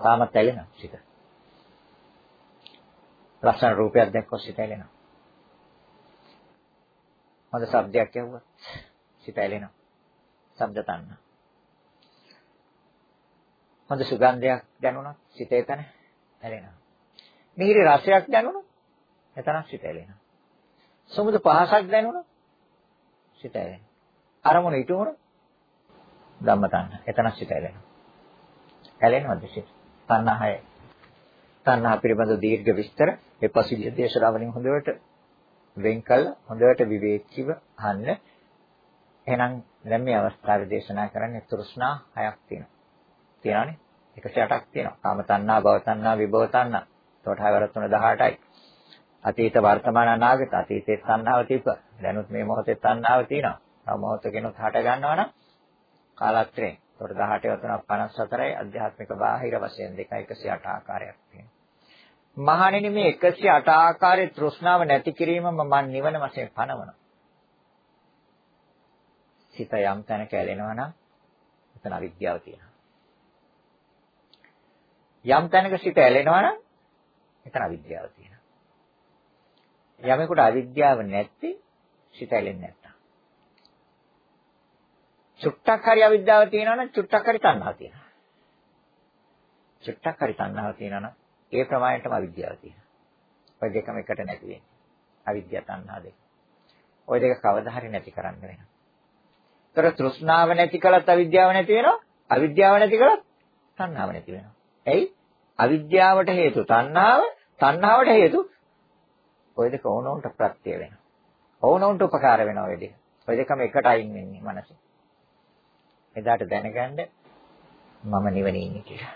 Speaker 1: තාමත් ඇලෙනවා සිත. ලස්සන රූපයක් දැක්කොත් සිත ඇලෙනවා. හොඳ ශබ්දයක් ඇහුවා සිත ඇලෙනවා. ශබ්ද තණ්හා. හොඳ සුගන්ධයක් දැනුණා සිත එතන ඇලෙනවා. මිහිරි රසයක් දැනුණා එතන සිත ඇලෙනවා. සමුද පහසක් දැනුණා සිත ඇලෙනවා. අරමුණ ඉටුවුණා ධම්ම තණ්හා. එතන සිත ඇලෙනවා. ඇලෙනවද සිත? තණ්හාය. තණ්හා පිළිබඳ දීර්ඝ විස්තර මේ පසුගිය දේශනාවලින් හොඳට වෙන් කළා හොඳට විවේකීව අහන්න. එහෙනම් දැන් මේ අවස්ථාවේ දේශනා කරන්නේ තෘෂ්ණා හයක් තියෙනවා. තියෙනවානේ. 108ක් තියෙනවා. කාම තණ්හා, භව තණ්හා, විභව තණ්හා. එතකොට හයවර තුන 18යි. අතීත වර්තමාන අනාගත අතීතේ තණ්හාව තිබ්බ. දැනුත් මේ මොහොතේ තණ්හාව තියෙනවා. තව මොහොතකිනුත් හට ගන්නවා නම් කාලත්‍රයෙන්. එතකොට 18 වතුනක් 54යි අධ්‍යාත්මික බාහිර වශයෙන් 2 108 ආකාරයක් තියෙනවා. මහණෙනි මේ 108 ආකාරයේ තෘෂ්ණාව නැති කිරීමම මන් නිවන වශයෙන් පනවනවා. සිත යම් තැනක ඇලෙනවා නම් එතන අවිද්‍යාව තියෙනවා. යම් තැනක සිත ඇලෙනවා නම් එතන අවිද්‍යාව තියෙනවා. යමෙකුට අවිද්‍යාව නැත්te සිත ඇලෙන්නේ නැහැ. චුට්ටක් හරි අවිද්‍යාව තියෙනවා නම් චුට්ටක් හරි තණ්හාව තියෙනවා. චුට්ටක් හරි තණ්හාව තියෙනවා නම් ඒ ප්‍රමාණයටම අවිද්‍යාව තියෙනවා. ඔය දෙකම එකට නැති වෙන්නේ. අවිද්‍යාව තණ්හා දෙක. ඔය දෙක කවදා හරි නැති කරන්න වෙනවා. ତර තෘෂ්ණාව නැති කළත් අවිද්‍යාව නැති වෙනවා. අවිද්‍යාව නැති කළත් තණ්හාව නැති වෙනවා. එයි අවිද්‍යාවට හේතු තණ්හාව, තණ්හාවට හේතු ඔය දෙක ඕනෝන්ට ප්‍රත්‍ය වෙනවා. ඕනෝන්ට උපකාර වෙනවා ඔය දෙක. ඔය දෙකම එකට අයින් වෙන්නේ මනසේ. එදාට දැනගන්න මම නිවනේ ඉන්නේ කියලා.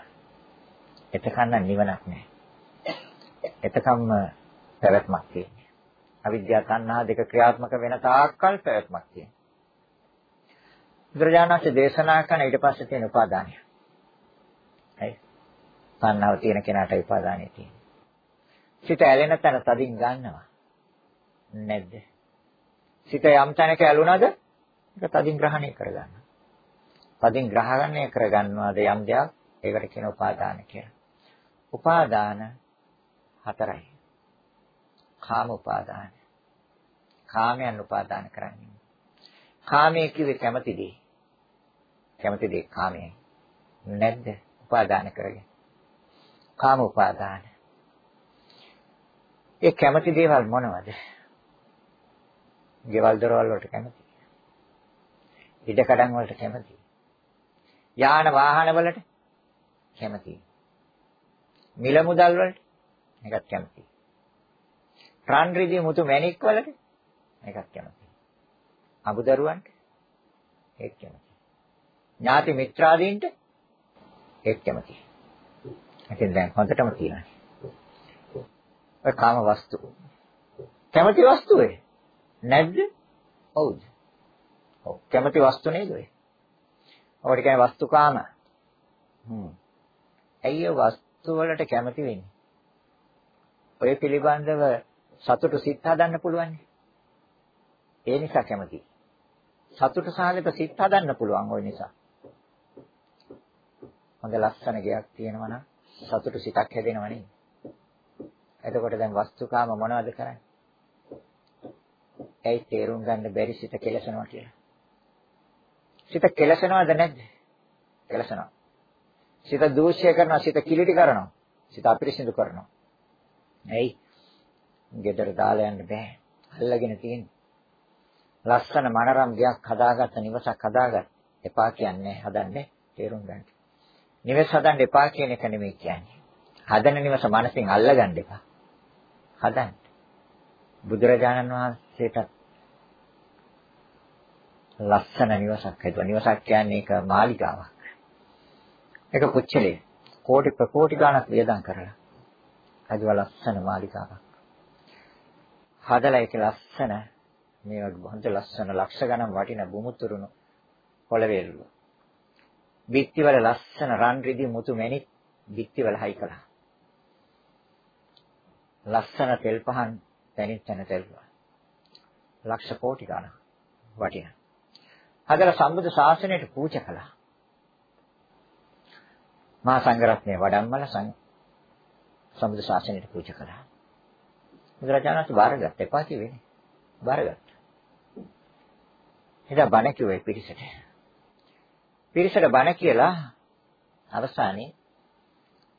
Speaker 1: එතකන් නිවනක් නැහැ. එතකම්ම පැවැත්මක් තියෙන්නේ. අවිද්‍යාව තණ්හා දෙක ක්‍රියාත්මක වෙන තාක්කල් පැවැත්මක් තියෙනවා. බුදුරජාණන්සේ දේශනා කරන ඊට පස්සේ තියෙන උපාදානය. හරි. තණ්හාව තියෙන කෙනාට උපාදානය තියෙනවා. සිත ඇලෙන තැන තදින් ගන්නවා. නැද්ද? සිත යම් තැනක ඇලුනද ඒක තදින් ග්‍රහණය කරගන්නවා. පදින් ග්‍රහණය කරගන්නවාද යම් දෙයක් ඒකට කියන උපාදාන කියලා. උපාදාන හතරයි. කාම උපාදාන. කාමයන් උපාදාන කරන්නේ. කාමයේ කිව්වේ කැමති දේ. කැමති දේ කාමයයි. නැද්ද? උපාදාන කරගෙන. කාම උපාදාන. ඒ කැමති දේවල් මොනවද? ගෙවල් දොරවල් වලට කැමති. ඉඩ කඩම් වලට කැමති. යාන වාහන වලට කැමතියි. මිල මුදල් වලට ඒකත් කැමතියි. රන් රිදී මුතු මැණික් වලට ඒකත් කැමතියි. අබුදරුවන්ට ඒක කැමතියි. ඥාති මිත්‍රාදීන්ට ඒක කැමතියි. ඒකෙන් දැන් හොඳටම තියෙනවා. ඔය කාම වස්තු. කැමති වස්තු ඒ. නැද්ද? ඔව්ද? ඔව් කැමති වස්තු නේද ඔය? ඔකට කියන්නේ වස්තුකාම. හ්ම්. ඇයි ඒ වස්තු වලට කැමති වෙන්නේ? ඔය පිළිබඳව සතුට සිත් හදන්න පුළුවන්. ඒ නිසා කැමති. සතුට සහගත සිත් හදන්න පුළුවන් ওই නිසා. හොඳ ලස්සන ගයක් තියෙනවා නම් සතුට සිතක් හැදෙනව නේද? එතකොට දැන් වස්තුකාම මොනවද කරන්නේ? ඇයි තේරුම් ගන්න බැරි සිත කෙලසනවා කියලා? සිත කෙලසනවද නැද්ද? කෙලසනවා. සිත දූෂ්‍ය කරනවා, සිත කිලිටි කරනවා. සිත අපිරිසිදු කරනවා. ඇයි? ගෙදර දාලා යන්න බෑ. අල්ලගෙන තියෙන. ලස්සන මනරම් ගයක් හදාගත්ත නිවසක් හදාගත්ත. එපා කියන්නේ හදන්නේ තේරුම් ගන්න. නිවස හදන්න එපා කියන එක නෙමෙයි කියන්නේ. හදන නිවස මනසින් අල්ලගන්න එපා. හදන්න. බුදුරජාණන් වහන්සේට ලස්සන නිවසක් හදුවා. නිවසක් කියන්නේ ඒක මාලිගාවක්. ඒක පුච්චලේ. කෝටි ප්‍රකෝටි ගණක් වියදම් කරලා. හදුවා ලස්සන මාලිගාවක්. හදලා ඒක ලස්සන මේ හොඳ ලස්සන ලක්ෂ ගණන් වටින බුමුතුරුණු පොළවේලු. බිත්තිවල ලස්සන රන් රිදි මුතු මැණික් බිත්තිවල හයි කළා. ලස්සන තෙල් පහන් තැනින් තැන තෙල්වා. ලක්ෂ කෝටි ගණන් වටින. හදලා සම්බුද්ධ ශාසනයට පූජා කළා. මහා සංඝරත්නය වඩම්මල සම්බුද්ධ ශාසනයට පූජා කළා. බුදුරජාණන් වහන්සේ බාරගත්ත එපා කිව්වේ. බාරගත්ත. එදා බණ කිව්වේ පිරිසට. පිරිසට බණ කියලා අවසානයේ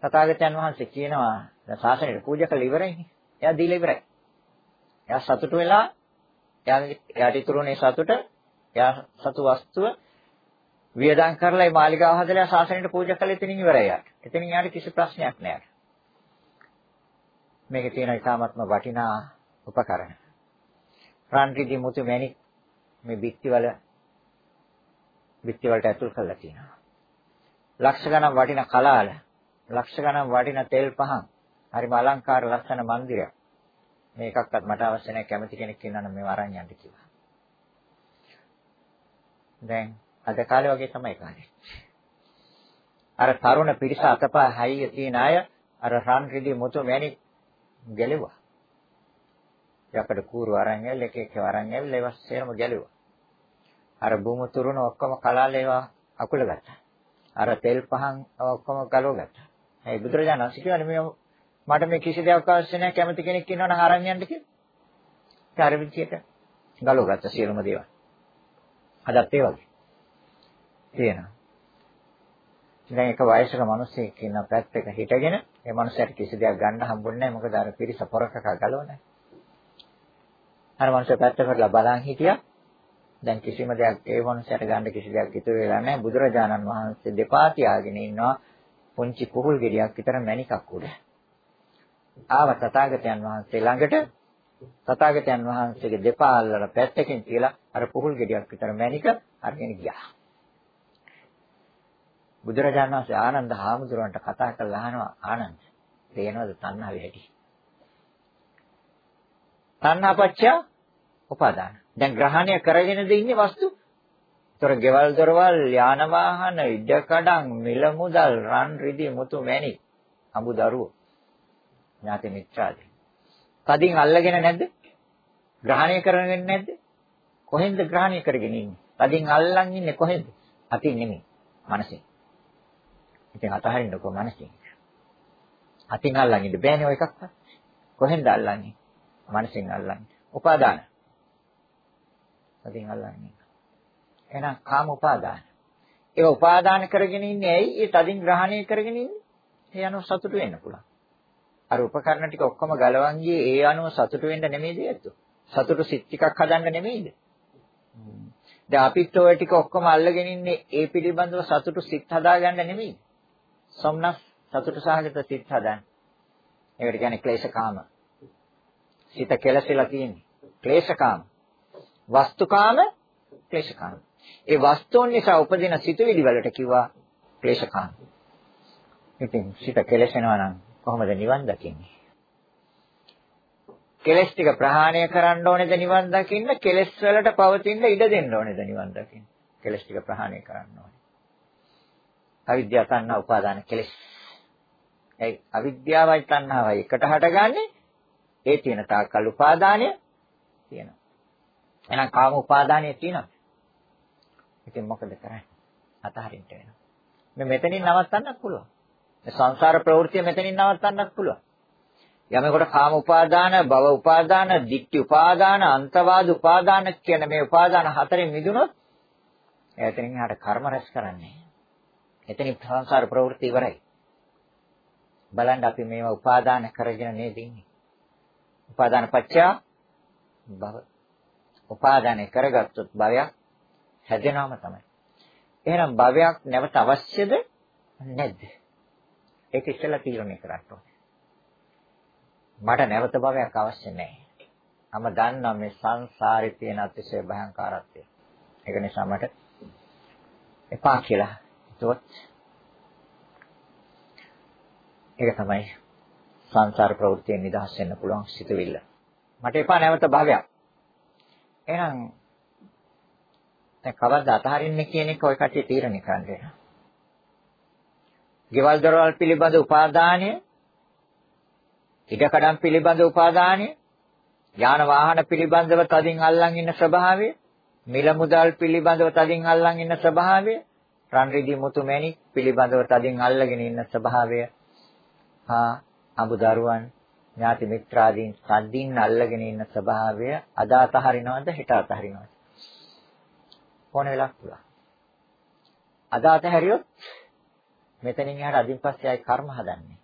Speaker 1: තථාගතයන් වහන්සේ කියනවා ශාසනයට පූජා කළ ඉවරයිනේ. එයා දීලා ඉවරයි. එයා සතුටු වෙලා එයාගේ එයාට ඉතුරුනේ සතුට. එයා සතු වස්තුව වියදම් කරලා මේ මාලිගාව හදලා ශාසනයට පූජා කළ එතනින් ඉවරයි යාට. එතනින් යාට කිසි ප්‍රශ්නයක් නෑ. මේකේ තියෙන ඉතාමත්ම වටිනා උපකරණ. රන් රිදි මුතු මැණික් මේ බිත්තිවල බිත්තිවලට ඇතුල් කරලා තියෙනවා. ලක්ෂ ගණන් වටින කලාල, ලක්ෂ ගණන් වටින තෙල් පහන්, හරිම අලංකාර ලස්සන මන්දිරයක්. මේකක්වත් මට අවශ්‍ය නැහැ කැමති කෙනෙක් ඉන්නා නම් මේව අරන් යන්න කිව්වා. දැන් අද කාලේ වගේ තමයි කාලේ. අර තරුණ පිරිස අතපා හයිය තියෙන අය අර රන් රිදි මුතු මැණික් ගැලෙවුවා. යකඩ කූරු අරන් ඇවිල්ලා එක එක අරන් ඇවිල්ලා ඒවා සේරම ගැලෙවුවා. අර බුමු තුරුන ඔක්කොම කලාල ඒවා අකුල ගත්තා. අර තෙල් පහන් ඔක්කොම ගලව ගත්තා. ඒ බුදුරජාණන් වහන්සේ කියන්නේ මේ මට මේ කිසි දෙයක් අවශ්‍ය නැහැ කැමති කෙනෙක් ඉන්නවා නම් අරන් යන්න කියලා. ඒ අර විදියට ගලව ගත්තා සියලුම දේවල්. අදත් ඒ වගේ. තියෙනවා. දැන් එක වයසක මිනිස්සෙක් ඉන්න පැත්තක හිටගෙන ඒ මනුස්සයාට කිසි දෙයක් ගන්න හම්බුන්නේ නැහැ මොකද අර පිරිස පොරකක ගලවන්නේ. අර මනුස්සයා පැත්තකට බලන් හිටියා. දැන් කිසිම දෙයක් ඒ මනුස්සයාට ගන්න කිසි දෙයක් ඉතුරු වෙලා නැහැ. බුදුරජාණන් වහන්සේ දෙපා තියාගෙන ඉන්නවා පුංචි කුහුල් ගෙඩියක් විතර මණිකක් උඩ. ආව තථාගතයන් වහන්සේ ළඟට තථාගතයන් වහන්සේගේ දෙපා අල්ලලා පැත්තකින් තියලා අර පුහුල් ගෙඩියක් විතර මණික අරගෙන ගියා. බුදුරජාණන් වහන්සේ ආනන්ද හාමුදුරුවන්ට කතා කරලා අහනවා ආනන්ද තේනවද තණ්හාවේ හැටි? තණ්හාපච්චය උපාදාන. දැන් ග්‍රහණය කරගෙනද ඉන්නේ වස්තු? ତොර ගෙවල් දොරවල් යාන වාහන ඉඩකඩම් මිල මුදල් රන් රිදී මුතු මැණික් අඹු දරුවෝ ඥාති මිත්‍රාදී. කදින් අල්ලගෙන නැද්ද? ග්‍රහණය කරගෙන නැද්ද? කොහෙන්ද ග්‍රහණය කරගෙන ඉන්නේ? කදින් අල්ලන් ඉන්නේ කොහෙන්ද? අතින් නෙමෙයි. මනසෙන්. ඉතින් අතහරින්නකෝ මනසින්. අතින් අල්ලන් ඉන්න බෑනේ ඔය එකක්වත්. කොහෙන්ද අල්ලන්නේ? මනසින් අල්ලන්නේ. උපාදාන. අතින් අල්ලන්නේ. එහෙනම් කාම උපාදාන. ඒක උපාදාන කරගෙන ඉන්නේ ඇයි? ඒ තදින් ග්‍රහණය කරගෙන ඉන්නේ. ඒ අනුව සතුටු වෙන්න පුළුවන්. අර උපකරණ ටික ඔක්කොම ගලවන් ගියේ ඒ අනුව සතුටු වෙන්න නෙමෙයිද ඇත්තෝ? සතුටු සිත් ටිකක් හදන්න නෙමෙයිද? දැන් අපිත් ඔය ටික ඔක්කොම අල්ලගෙන ඉන්නේ ඒ පිළිබඳව සතුටු සිත් හදාගන්න නෙමෙයි. සොම්නස් සතුට සහගත සිත් හදන්න. ඒකට කියන්නේ ක්ලේශකාම. සිත කෙලසෙලා තියෙන්නේ. ක්ලේශකාම. වස්තුකාම ක්ලේශකාම. ඒ වස්තුන් නිසා උපදින සිතුවිලි වලට කිව්වා ක්ලේශකාම. ඉතින් සිත කෙලසෙනවා නම් කොහොමද නිවන් දකින්නේ? කෙලස් ටික ප්‍රහාණය කරන්න ඕනේද නිවන් දකින්න? කෙලස් වලට පවතින්න ඉඩ දෙන්න ඕනේද නිවන් දකින්න? කෙලස් ටික ප්‍රහාණය කරන්න ඕනේ. අවිද්‍යාව තණ්හා උපාදාන කෙලෙස්. ඒ අවිද්‍යාවයි තණ්හාවයි එකට හටගන්නේ ඒ තියෙන තාක්කල් උපාදානය තියෙනවා. එහෙනම් කාම උපාදානය තියෙනවා. ඉතින් මොකද කරන්නේ? අතහරින්න වෙනවා. මේ මෙතනින් නවත්තන්නත් පුළුවන්. මේ සංසාර ප්‍රවෘත්තිය මෙතනින් නවත්තන්නත් පුළුවන්. යමෙකුට කාම උපාදාන, භව උපාදාන, ditthi උපාදාන, අන්තවාද උපාදාන කියන මේ උපාදාන හතරෙන් මිදුනොත් එතනින් හට කර්ම රැස් කරන්නේ. එතනින් සංසාර ප්‍රවෘත්ති ඉවරයි. බලන්න අපි මේවා උපාදාන කරගෙන නේද ඉන්නේ. උපාදාන පත්‍ය භව. උපාදානය කරගත්තොත් භවයක් හැදෙනවම තමයි. එහෙනම් භවයක් නැවත අවශ්‍යද නැද්ද? ඒක ඉස්සෙල්ලා තීරණය කරන්න ඕනේ. මට නැවත භවයක් අවශ්‍ය නැහැ. මම දන්නවා මේ සංසාරේ තියෙන අතිශය භයංකාරත්වය. ඒක නිසා මට එපා කියලා ගත්තොත් ඒක තමයි සංසාර ප්‍රවෘත්තියෙන් නිදහස් වෙන්න පුළුවන් සිතුවිල්ල. මට එපා නැවත භවයක්. එහෙනම් දැන් කවද්ද අතහරින්නේ කියන එක ඔය කට්ටිය තීරණය කරන්න වෙනවා. ගෙවල් දොරවල් පිළිබඳ උපාදානය, ඉඩකඩම් පිළිබඳ උපාදානය, යාන වාහන පිළිබඳව තදින් අල්ලන් ඉන්න ස්වභාවය, මිල මුදල් පිළිබඳව තදින් අල්ලන් ඉන්න ස්වභාවය, රන් රිදී මුතු මැණික් පිළිබඳව තදින් අල්ලගෙන ඉන්න ස්වභාවය, හා අමුදරුවන් ඥාති මිත්‍රාදීන් සද්දින් අල්ලගෙන ඉන්න ස්වභාවය අද අතහරිනවද හෙට අතහරිනවද? ඕන වෙලාවක් පුළුවන්. අද අතහැරියොත් මෙතනින් එහාට අදින් පස්සේ ආයි කර්ම හදන්නේ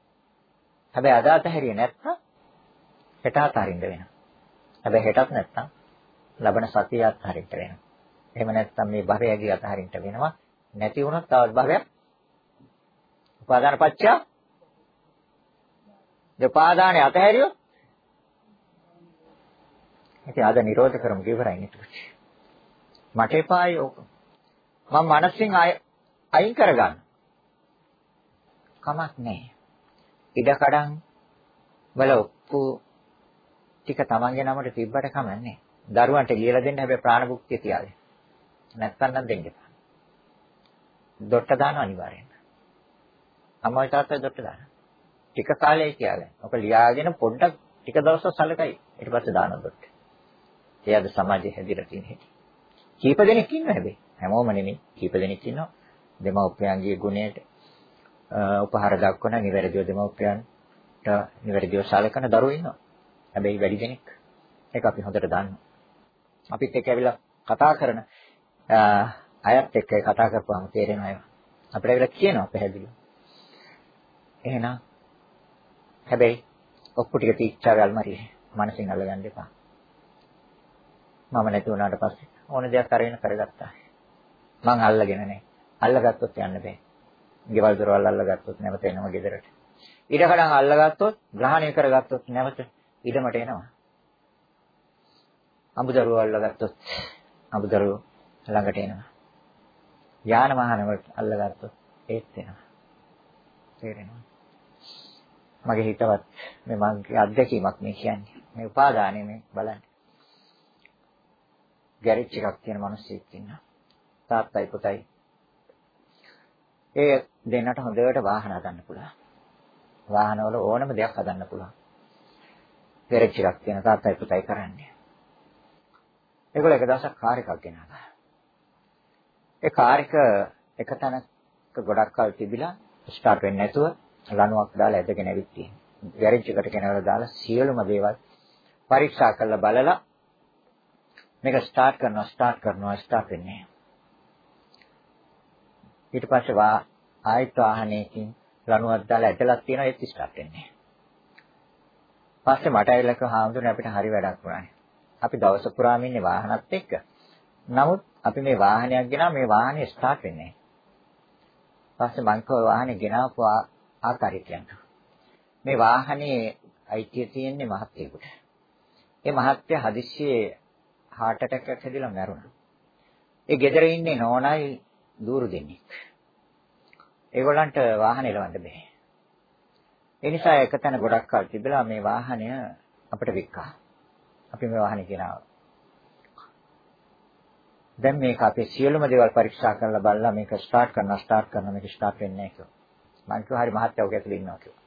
Speaker 1: හැබැයි අද අතහැරියේ නැත්නම් හෙට අතහරින්න වෙනවා හැබැයි හෙටත් නැත්නම් ලබන සතිය අතහරින්න වෙනවා එහෙම නැත්නම් මේ භවයගේ අතහරින්න වෙනවා නැති වුණොත් තවත් භවයක් උපාදාන පත්‍ය දෙපාදානේ අතහැරියොත් ඉතින් අද නිරෝධ කරමු ඉවරයි නේද? මට එපායි ඕක. මම මනසින් අයින් කරගන්න. කමක් නැහැ. ඉඩකඩම් වල ඔප්පු ටික තමන්ගේ නමට තිබ්බට කමන්නේ. දරුවන්ට ලියලා දෙන්න හැබැයි ප්‍රාණ භුක්තිය තියාගෙන. නැත්තම් නම් දෙන්න එපා. දොට්ට දාන අනිවාර්යෙන්. අම්මයි තාත්තයි දොට්ට දාන. ටික කාලයක් කියලා. ඔක ලියාගෙන පොඩ්ඩක් ටික දවසක් සැලකයි. ඊට පස්සේ දානොත්. ඒ අද සමාජයේ හැදිලා තියෙන හැටි. කීප දෙනෙක් ඉන්නවා හැබැයි. හැමෝම නෙමෙයි. කීප දෙනෙක් ඉන්නවා. දෙමව්පියන්ගේ ගුණයට උපහාර දක්වන නිවැරදිව දෙමව්පියන්ට නිවැරදිව සැලකන දරුවෝ ඉන්නවා. හැබැයි වැඩි දෙනෙක් ඒක අපි හොඳට දන්නවා. අපිත් එක්ක ඇවිල්ලා කතා කරන අයත් එක්ක කතා කරපුවාම තේරෙන අය අපිට ඇවිල්ලා කියනවා පැහැදිලිව. එහෙනම් හැබැයි ඔක්කො ටික තීච්ඡාවේ අල්මාරියේ මනසින් අල්ලගන්න එපා. මම නැති වුණාට පස්සේ ඕන දෙයක් අරගෙන කරගත්තා. මං අල්ලගෙන නැහැ. අල්ලගත්තොත් යන්න බෑ. ගෙවල් දොරවල් අල්ලගත්තොත් නැවත එනවා ගෙදරට. ඉඩකඩම් අල්ලගත්තොත් ග්‍රහණය කරගත්තොත් නැවත ඉඩමට එනවා. අඹදරුව අල්ලගත්තොත් අඹදරුව ළඟට එනවා. යාන වාහන වලට අල්ලගත්තොත් ඒත් එනවා. තේරෙනවද? මගේ හිතවත් මේ මගේ අත්දැකීමක් මේ කියන්නේ. මේ උපාදානෙ මේ බලන්න. ගැරේජ් එකක් තියෙන මිනිස්සෙක් ඉන්නවා. තාත්තයි පුතයි. ඒ දෙන්නට හොඳට වාහන හදන්න පුළුවන්. වාහනවල ඕනම දෙයක් හදන්න පුළුවන්. ගැරේජ් එකක් තියෙන තාත්තයි පුතයි කරන්නේ. ඒගොල්ලෝ එක දවසක් කාර් එකක් ගෙනාවා. ඒ කාර් එක එක තැනක ගොඩක් කල් තිබිලා ස්ටාර්ට් වෙන්නේ නැතුව ලණුවක් දාලා ඇදගෙන ඇවිත් තියෙනවා. ගෑරේජ් එකට ගෙනවලා දාලා සියලුම දේවල් පරීක්ෂා කරලා බලලා මේක ස්ටාර්ට් කරනවා ස්ටාර්ට් කරනවා ස්ටාර්ට් වෙන්නේ ඊට පස්සේ වා ආයත වාහනයකින් ලණුවක් දාලා ඇදලා තියෙනවා ඒත් ස්ටාර්ට් වෙන්නේ පස්සේ මට ඇවිල්ලා කිව්වා හාමුදුරනේ අපිට හරි වැඩක් වුණානේ. අපි දවස පුරාම ඉන්නේ වාහනත් එක්ක. නමුත් අපි මේ වාහනයක් ගෙනා මේ වාහනේ ස්ටාර්ට් වෙන්නේ නැහැ. පස්සේ මං කව වාහනේ ගෙනාවු ආකාරය කියනවා. මේ වාහනේ අයිතිය තියෙන්නේ මහත්යෙකුට. ඒ මහත්ය හදිස්සියේ heart attack එකක් හැදිලා මැරුණා. ඒ ගෙදර ඉන්නේ නෝනයි දూరు දෙන්නේ. ඒගොල්ලන්ට වාහන එලවන්න බෑ. ඒ නිසා එකතැන ගොඩක් කල් තිබිලා මේ වාහනය අපිට වික්කා. අපි මේ වාහනේ ගෙනාවා. දැන් මේක අපේ සියලුම දේවල් පරීක්ෂා කරලා බලලා මේක ස්ටාර්ට් කරනවා ස්ටාර්ට් කරනවා මේක ස්ටාර්ට් වෙන්නේ නැහැ කියලා. මං කිව්වා හරි මහත්තයා ඔක ඇතුලේ ඉන්නවා කියලා.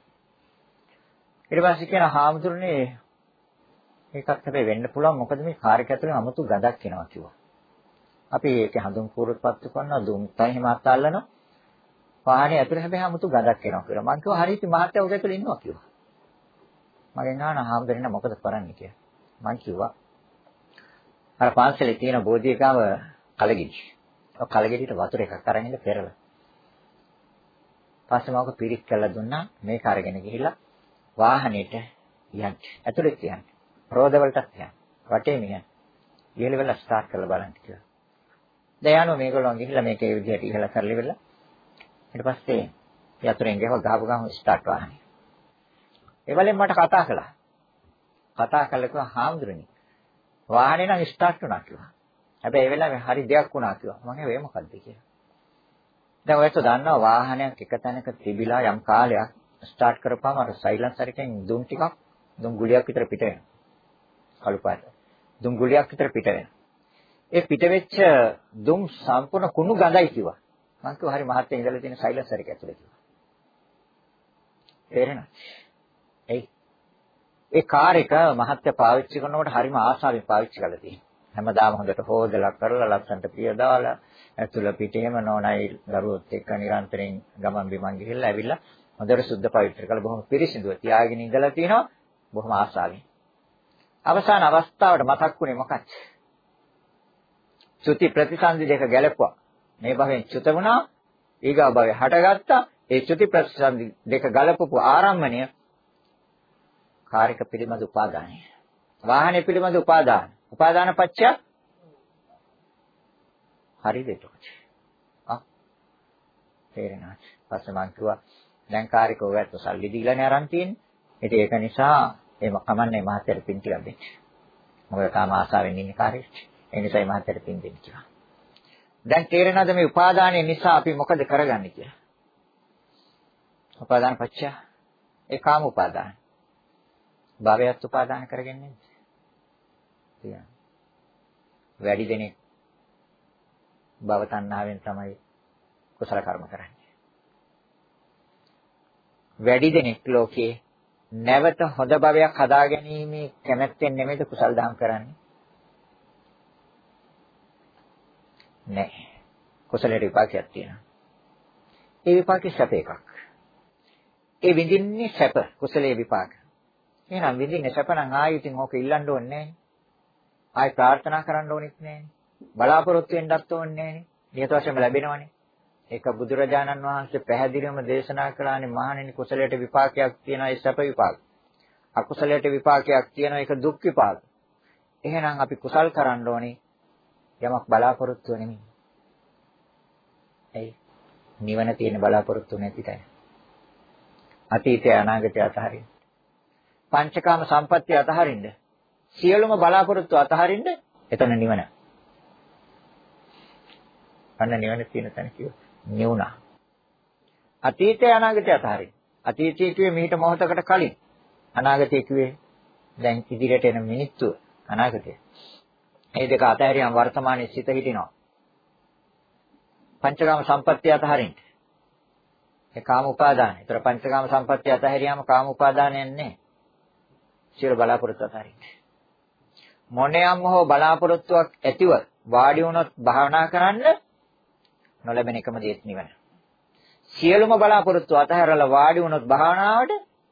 Speaker 1: ඊට පස්සේ කියන හාමුදුරනේ මේකත් හැබැයි වෙන්න පුළුවන් මොකද මේ කාර් එක ඇතුලේ 아무තු ගඳක් එනවා කිව්වා. අපි ඒක හඳුන් පුරුත්පත්තු කරනවා දුම්තයි එහෙම අත්ල්ලනවා. වාහනේ ඇතුලේ හැබැයි 아무තු ගඳක් එනවා කියලා. මං කිව්වා හරි ඉතින් මහත්තයා ඔක ඇතුලේ ඉන්නවා කිව්වා. මගෙන් අහන හාමුදුරනේ මොකද කරන්නේ කියලා. මං කිව්වා අර පාන්සලේ තියෙන බෝධියකව කලගෙඩි. ඔය කලගෙඩියට වතුර එකක් අරන් ඉන්න පෙරලා. පස්සේ මම පිරික් කරලා දුන්නා මේක අරගෙන ගිහිල්ලා වාහනේට යන්න. ඇතුළෙත් යන්න. රෝද වලටත් යන්න. වටේම යන්න. ඉහළ වෙලා ස්ටාර්ට් කරලා බලන්න කියලා. දැන් යනවා මේගොල්ලෝ ගිහිල්ලා මේක ඒ විදිහට ඉහළ කරලා ඉවරලා ඊට පස්සේ යතුරෙන් ගහව ගහපු ගමන් ස්ටාර්ට් වාහනේ. ඒ වලින් මට කතා කළා. කතා කළා කිව්වා හාමුදුරනේ වාහනේ නම් ස්ටාර්ට් වුණා කිව්වා. හැබැයි ඒ වෙලාවේ හරි දෙයක් වුණා කිව්වා. මම ඒ මොකද්ද කියලා. දැන් ඔයත් දන්නවා වාහනයක් එක තැනක තිබිලා යම් කාලයක් ස්ටාර්ට් කරපුවාම අර සයිලන්සර් එකෙන් දුම් ටිකක් දුම් ගුලියක් විතර පිට වෙනවා. කළු පාට. දුම් ගුලියක් විතර පිට වෙනවා. ඒ පිටවෙච්ච දුම් සම්පූර්ණ කුණු ගඳයි කිව්වා. මං කිව්වා හරි මහත්ය ඉඳලා තියෙන සයිලන්සර් එක ඇතුලේ කිව්වා. තේරෙනවද? එයි ඒ කාර් එක මහත්ය පාවිච්චි කරනකොට හරිම ආසාවෙන් පාවිච්චි කරලා තියෙනවා. හැමදාම හොඳට හොදලා කරලා ලස්සනට පිය දාලා ඇතුළ පිටේම නෝනයි දරුවොත් එක්ක නිරන්තරයෙන් ගමන් බිමන් ගිහිල්ලා ඇවිල්ලා හොඳට සුද්ධ පවිත්‍ර කරලා බොහොම පිරිසිදුව තියාගෙන ඉඳලා තිනවා බොහොම ආසාවෙන්. අවසාන අවස්ථාවට මතක් වුණේ මොකක්ද? චුති ප්‍රතිසන්දි දෙක ගැලපුවා. මේ භවෙන් චුත වුණා ඊගා භවය හටගත්තා. ඒ චුති ප්‍රතිසන්දි දෙක ගලපපු ආරම්මණය කාර්යක පිළිමද උපාදානය. වාහනේ පිළිමද උපාදාන. උපාදාන පත්‍ය හරිද එතකොට? ආ තේරෙනවා. පස්සේ මං කිව්වා දැන් කාර්යක ඔයත් සල්ලි දීලානේ අරන් තියෙන්නේ. ඉතින් ඒක නිසා ඒ කමන්නේ මහත්තයට පින් ටිකක් දෙන්න. මොකද තාම ආසාවෙන් ඉන්නේ කාර්යයට. ඒ නිසා මහත්තයට පින් දෙන්න කියලා. දැන් තේරෙනවද මේ උපාදානය නිසා අපි මොකද කරගන්නේ කියලා? උපාදාන පත්‍ය ඒ කාම උපාදාන. භවයත් උපාදාන කරගන්නේ නැහැ. වැඩි දෙනෙක් භව තණ්හාවෙන් තමයි කුසල කර්ම කරන්නේ. වැඩි දෙනෙක් ලෝකේ නැවත හොඳ භවයක් හදාගැනීමේ කැමැත්තෙන් නෙමෙයිද කුසල් දහම් කරන්නේ? නැහැ. කුසලයේ විපාකයක් තියෙනවා. ඒ විපාකේ සැප එකක්. ඒ විඳින්නේ සැප කුසලයේ විපාක. එහෙනම් විඳින්නේ සැප නම් ආයෙ ඉතින් ඕක ඉල්ලන්න ඕනේ නැහැ. ආයෙ ප්‍රාර්ථනා කරන්න ඕනෙත් නැහැ. බලාපොරොත්තු වෙන්නත් ඕනේ නැහැ. නියත වශයෙන්ම ලැබෙනවනේ. ඒක බුදුරජාණන් වහන්සේ පැහැදිලිවම දේශනා කළානේ මහණෙනි කුසලයට විපාකයක් තියෙනවා ඒ සැප විපාක. අකුසලයට විපාකයක් තියෙනවා ඒක දුක් විපාක. එහෙනම් අපි කුසල් කරන්න ඕනේ යමක් බලාපොරොත්තු නෙමෙයි. එයි නිවන තියෙන බලාපොරොත්තු නැති තැන. අතීතය අනාගතය අතහරින්න. පංචකාම සම්පත්තිය අතහරින්න. සියලුම බලාපොරොත්තු අතහරින්න එතන නිවන. අන්න නිවන තියෙන තැන කිව්වා. නිවුණා. අතීතය අනාගතය අතහරින්න. අතීතය කිව්වේ මීට මොහොතකට කලින්. අනාගතය කිව්වේ දැන් ඉදිරියට එන මිනිත්තුව අනාගතය. මේ දෙක අතහැරියම වර්තමානයේ සිත හිටිනවා. පංචකාම සම්පත්තිය අතහරින්න. ඒ කාම උපාදාන. ඒතර පංචකාම සම්පත්තිය අතහැරියාම කාම උපාදානයක් නැහැ. සියලු බලාපොරොත්තු අතහරින්න. මොනියම් හෝ බලාපොරොත්තුවක් ඇතිව වාඩි වුණොත් භාවනා කරන්න නොලැබෙන එකම දේත් නිවන. සියලුම බලාපොරොත්තු අතහැරලා වාඩි වුණොත් භාවනාවට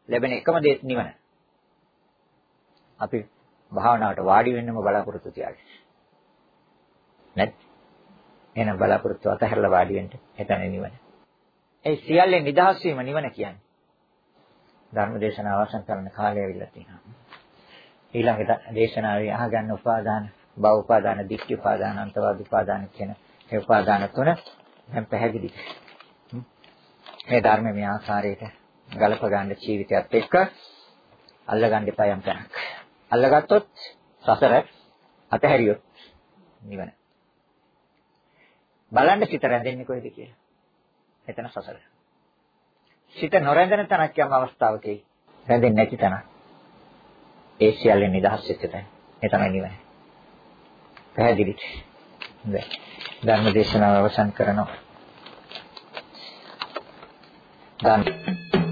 Speaker 1: ලැබෙන එකම දේත් නිවන. අපි භාවනාවට වාඩි වෙන්නම බලාපොරොත්තු තියාගන්න. නැත් එහෙනම් බලාපොරොත්තු අතහැරලා වාඩි වෙන්න එතන නිවන. ඒ සියල්ලෙන් නිදහස් වීම නිවන කියන්නේ. ධර්ම දේශනාව අවසන් කරන කාලය ඇවිල්ලා තියෙනවා. ඊළඟ දේශනාවේ අහගන්න උපාදාන, භව උපාදාන, දික්ඛ උපාදාන, අන්තවාද උපාදාන කියන ඒ උපාදාන තුන දැන් පැහැදිලි. මේ ධර්ම මේ ආකාරයට ගලප ගන්න ජීවිතයත් එක්ක අල්ලගන්න එපා යම් තැනක්. අල්ලගත්තොත් සසර අතහැරියොත් නිවන. බලන්න සිත රැඳෙන්නේ කොහෙද කියලා. එතන සසර. සිත නොරැඳෙන තැනක් යම් අවස්ථාවකයි රැඳෙන්නේ නැති තැන. ඒ සියල්ලෙන් නිදහස් වෙච්ච තැන. එතන නිවන. පැහැදිලි. හොඳයි. ධර්ම දේශනාව අවසන් කරනවා. ධන්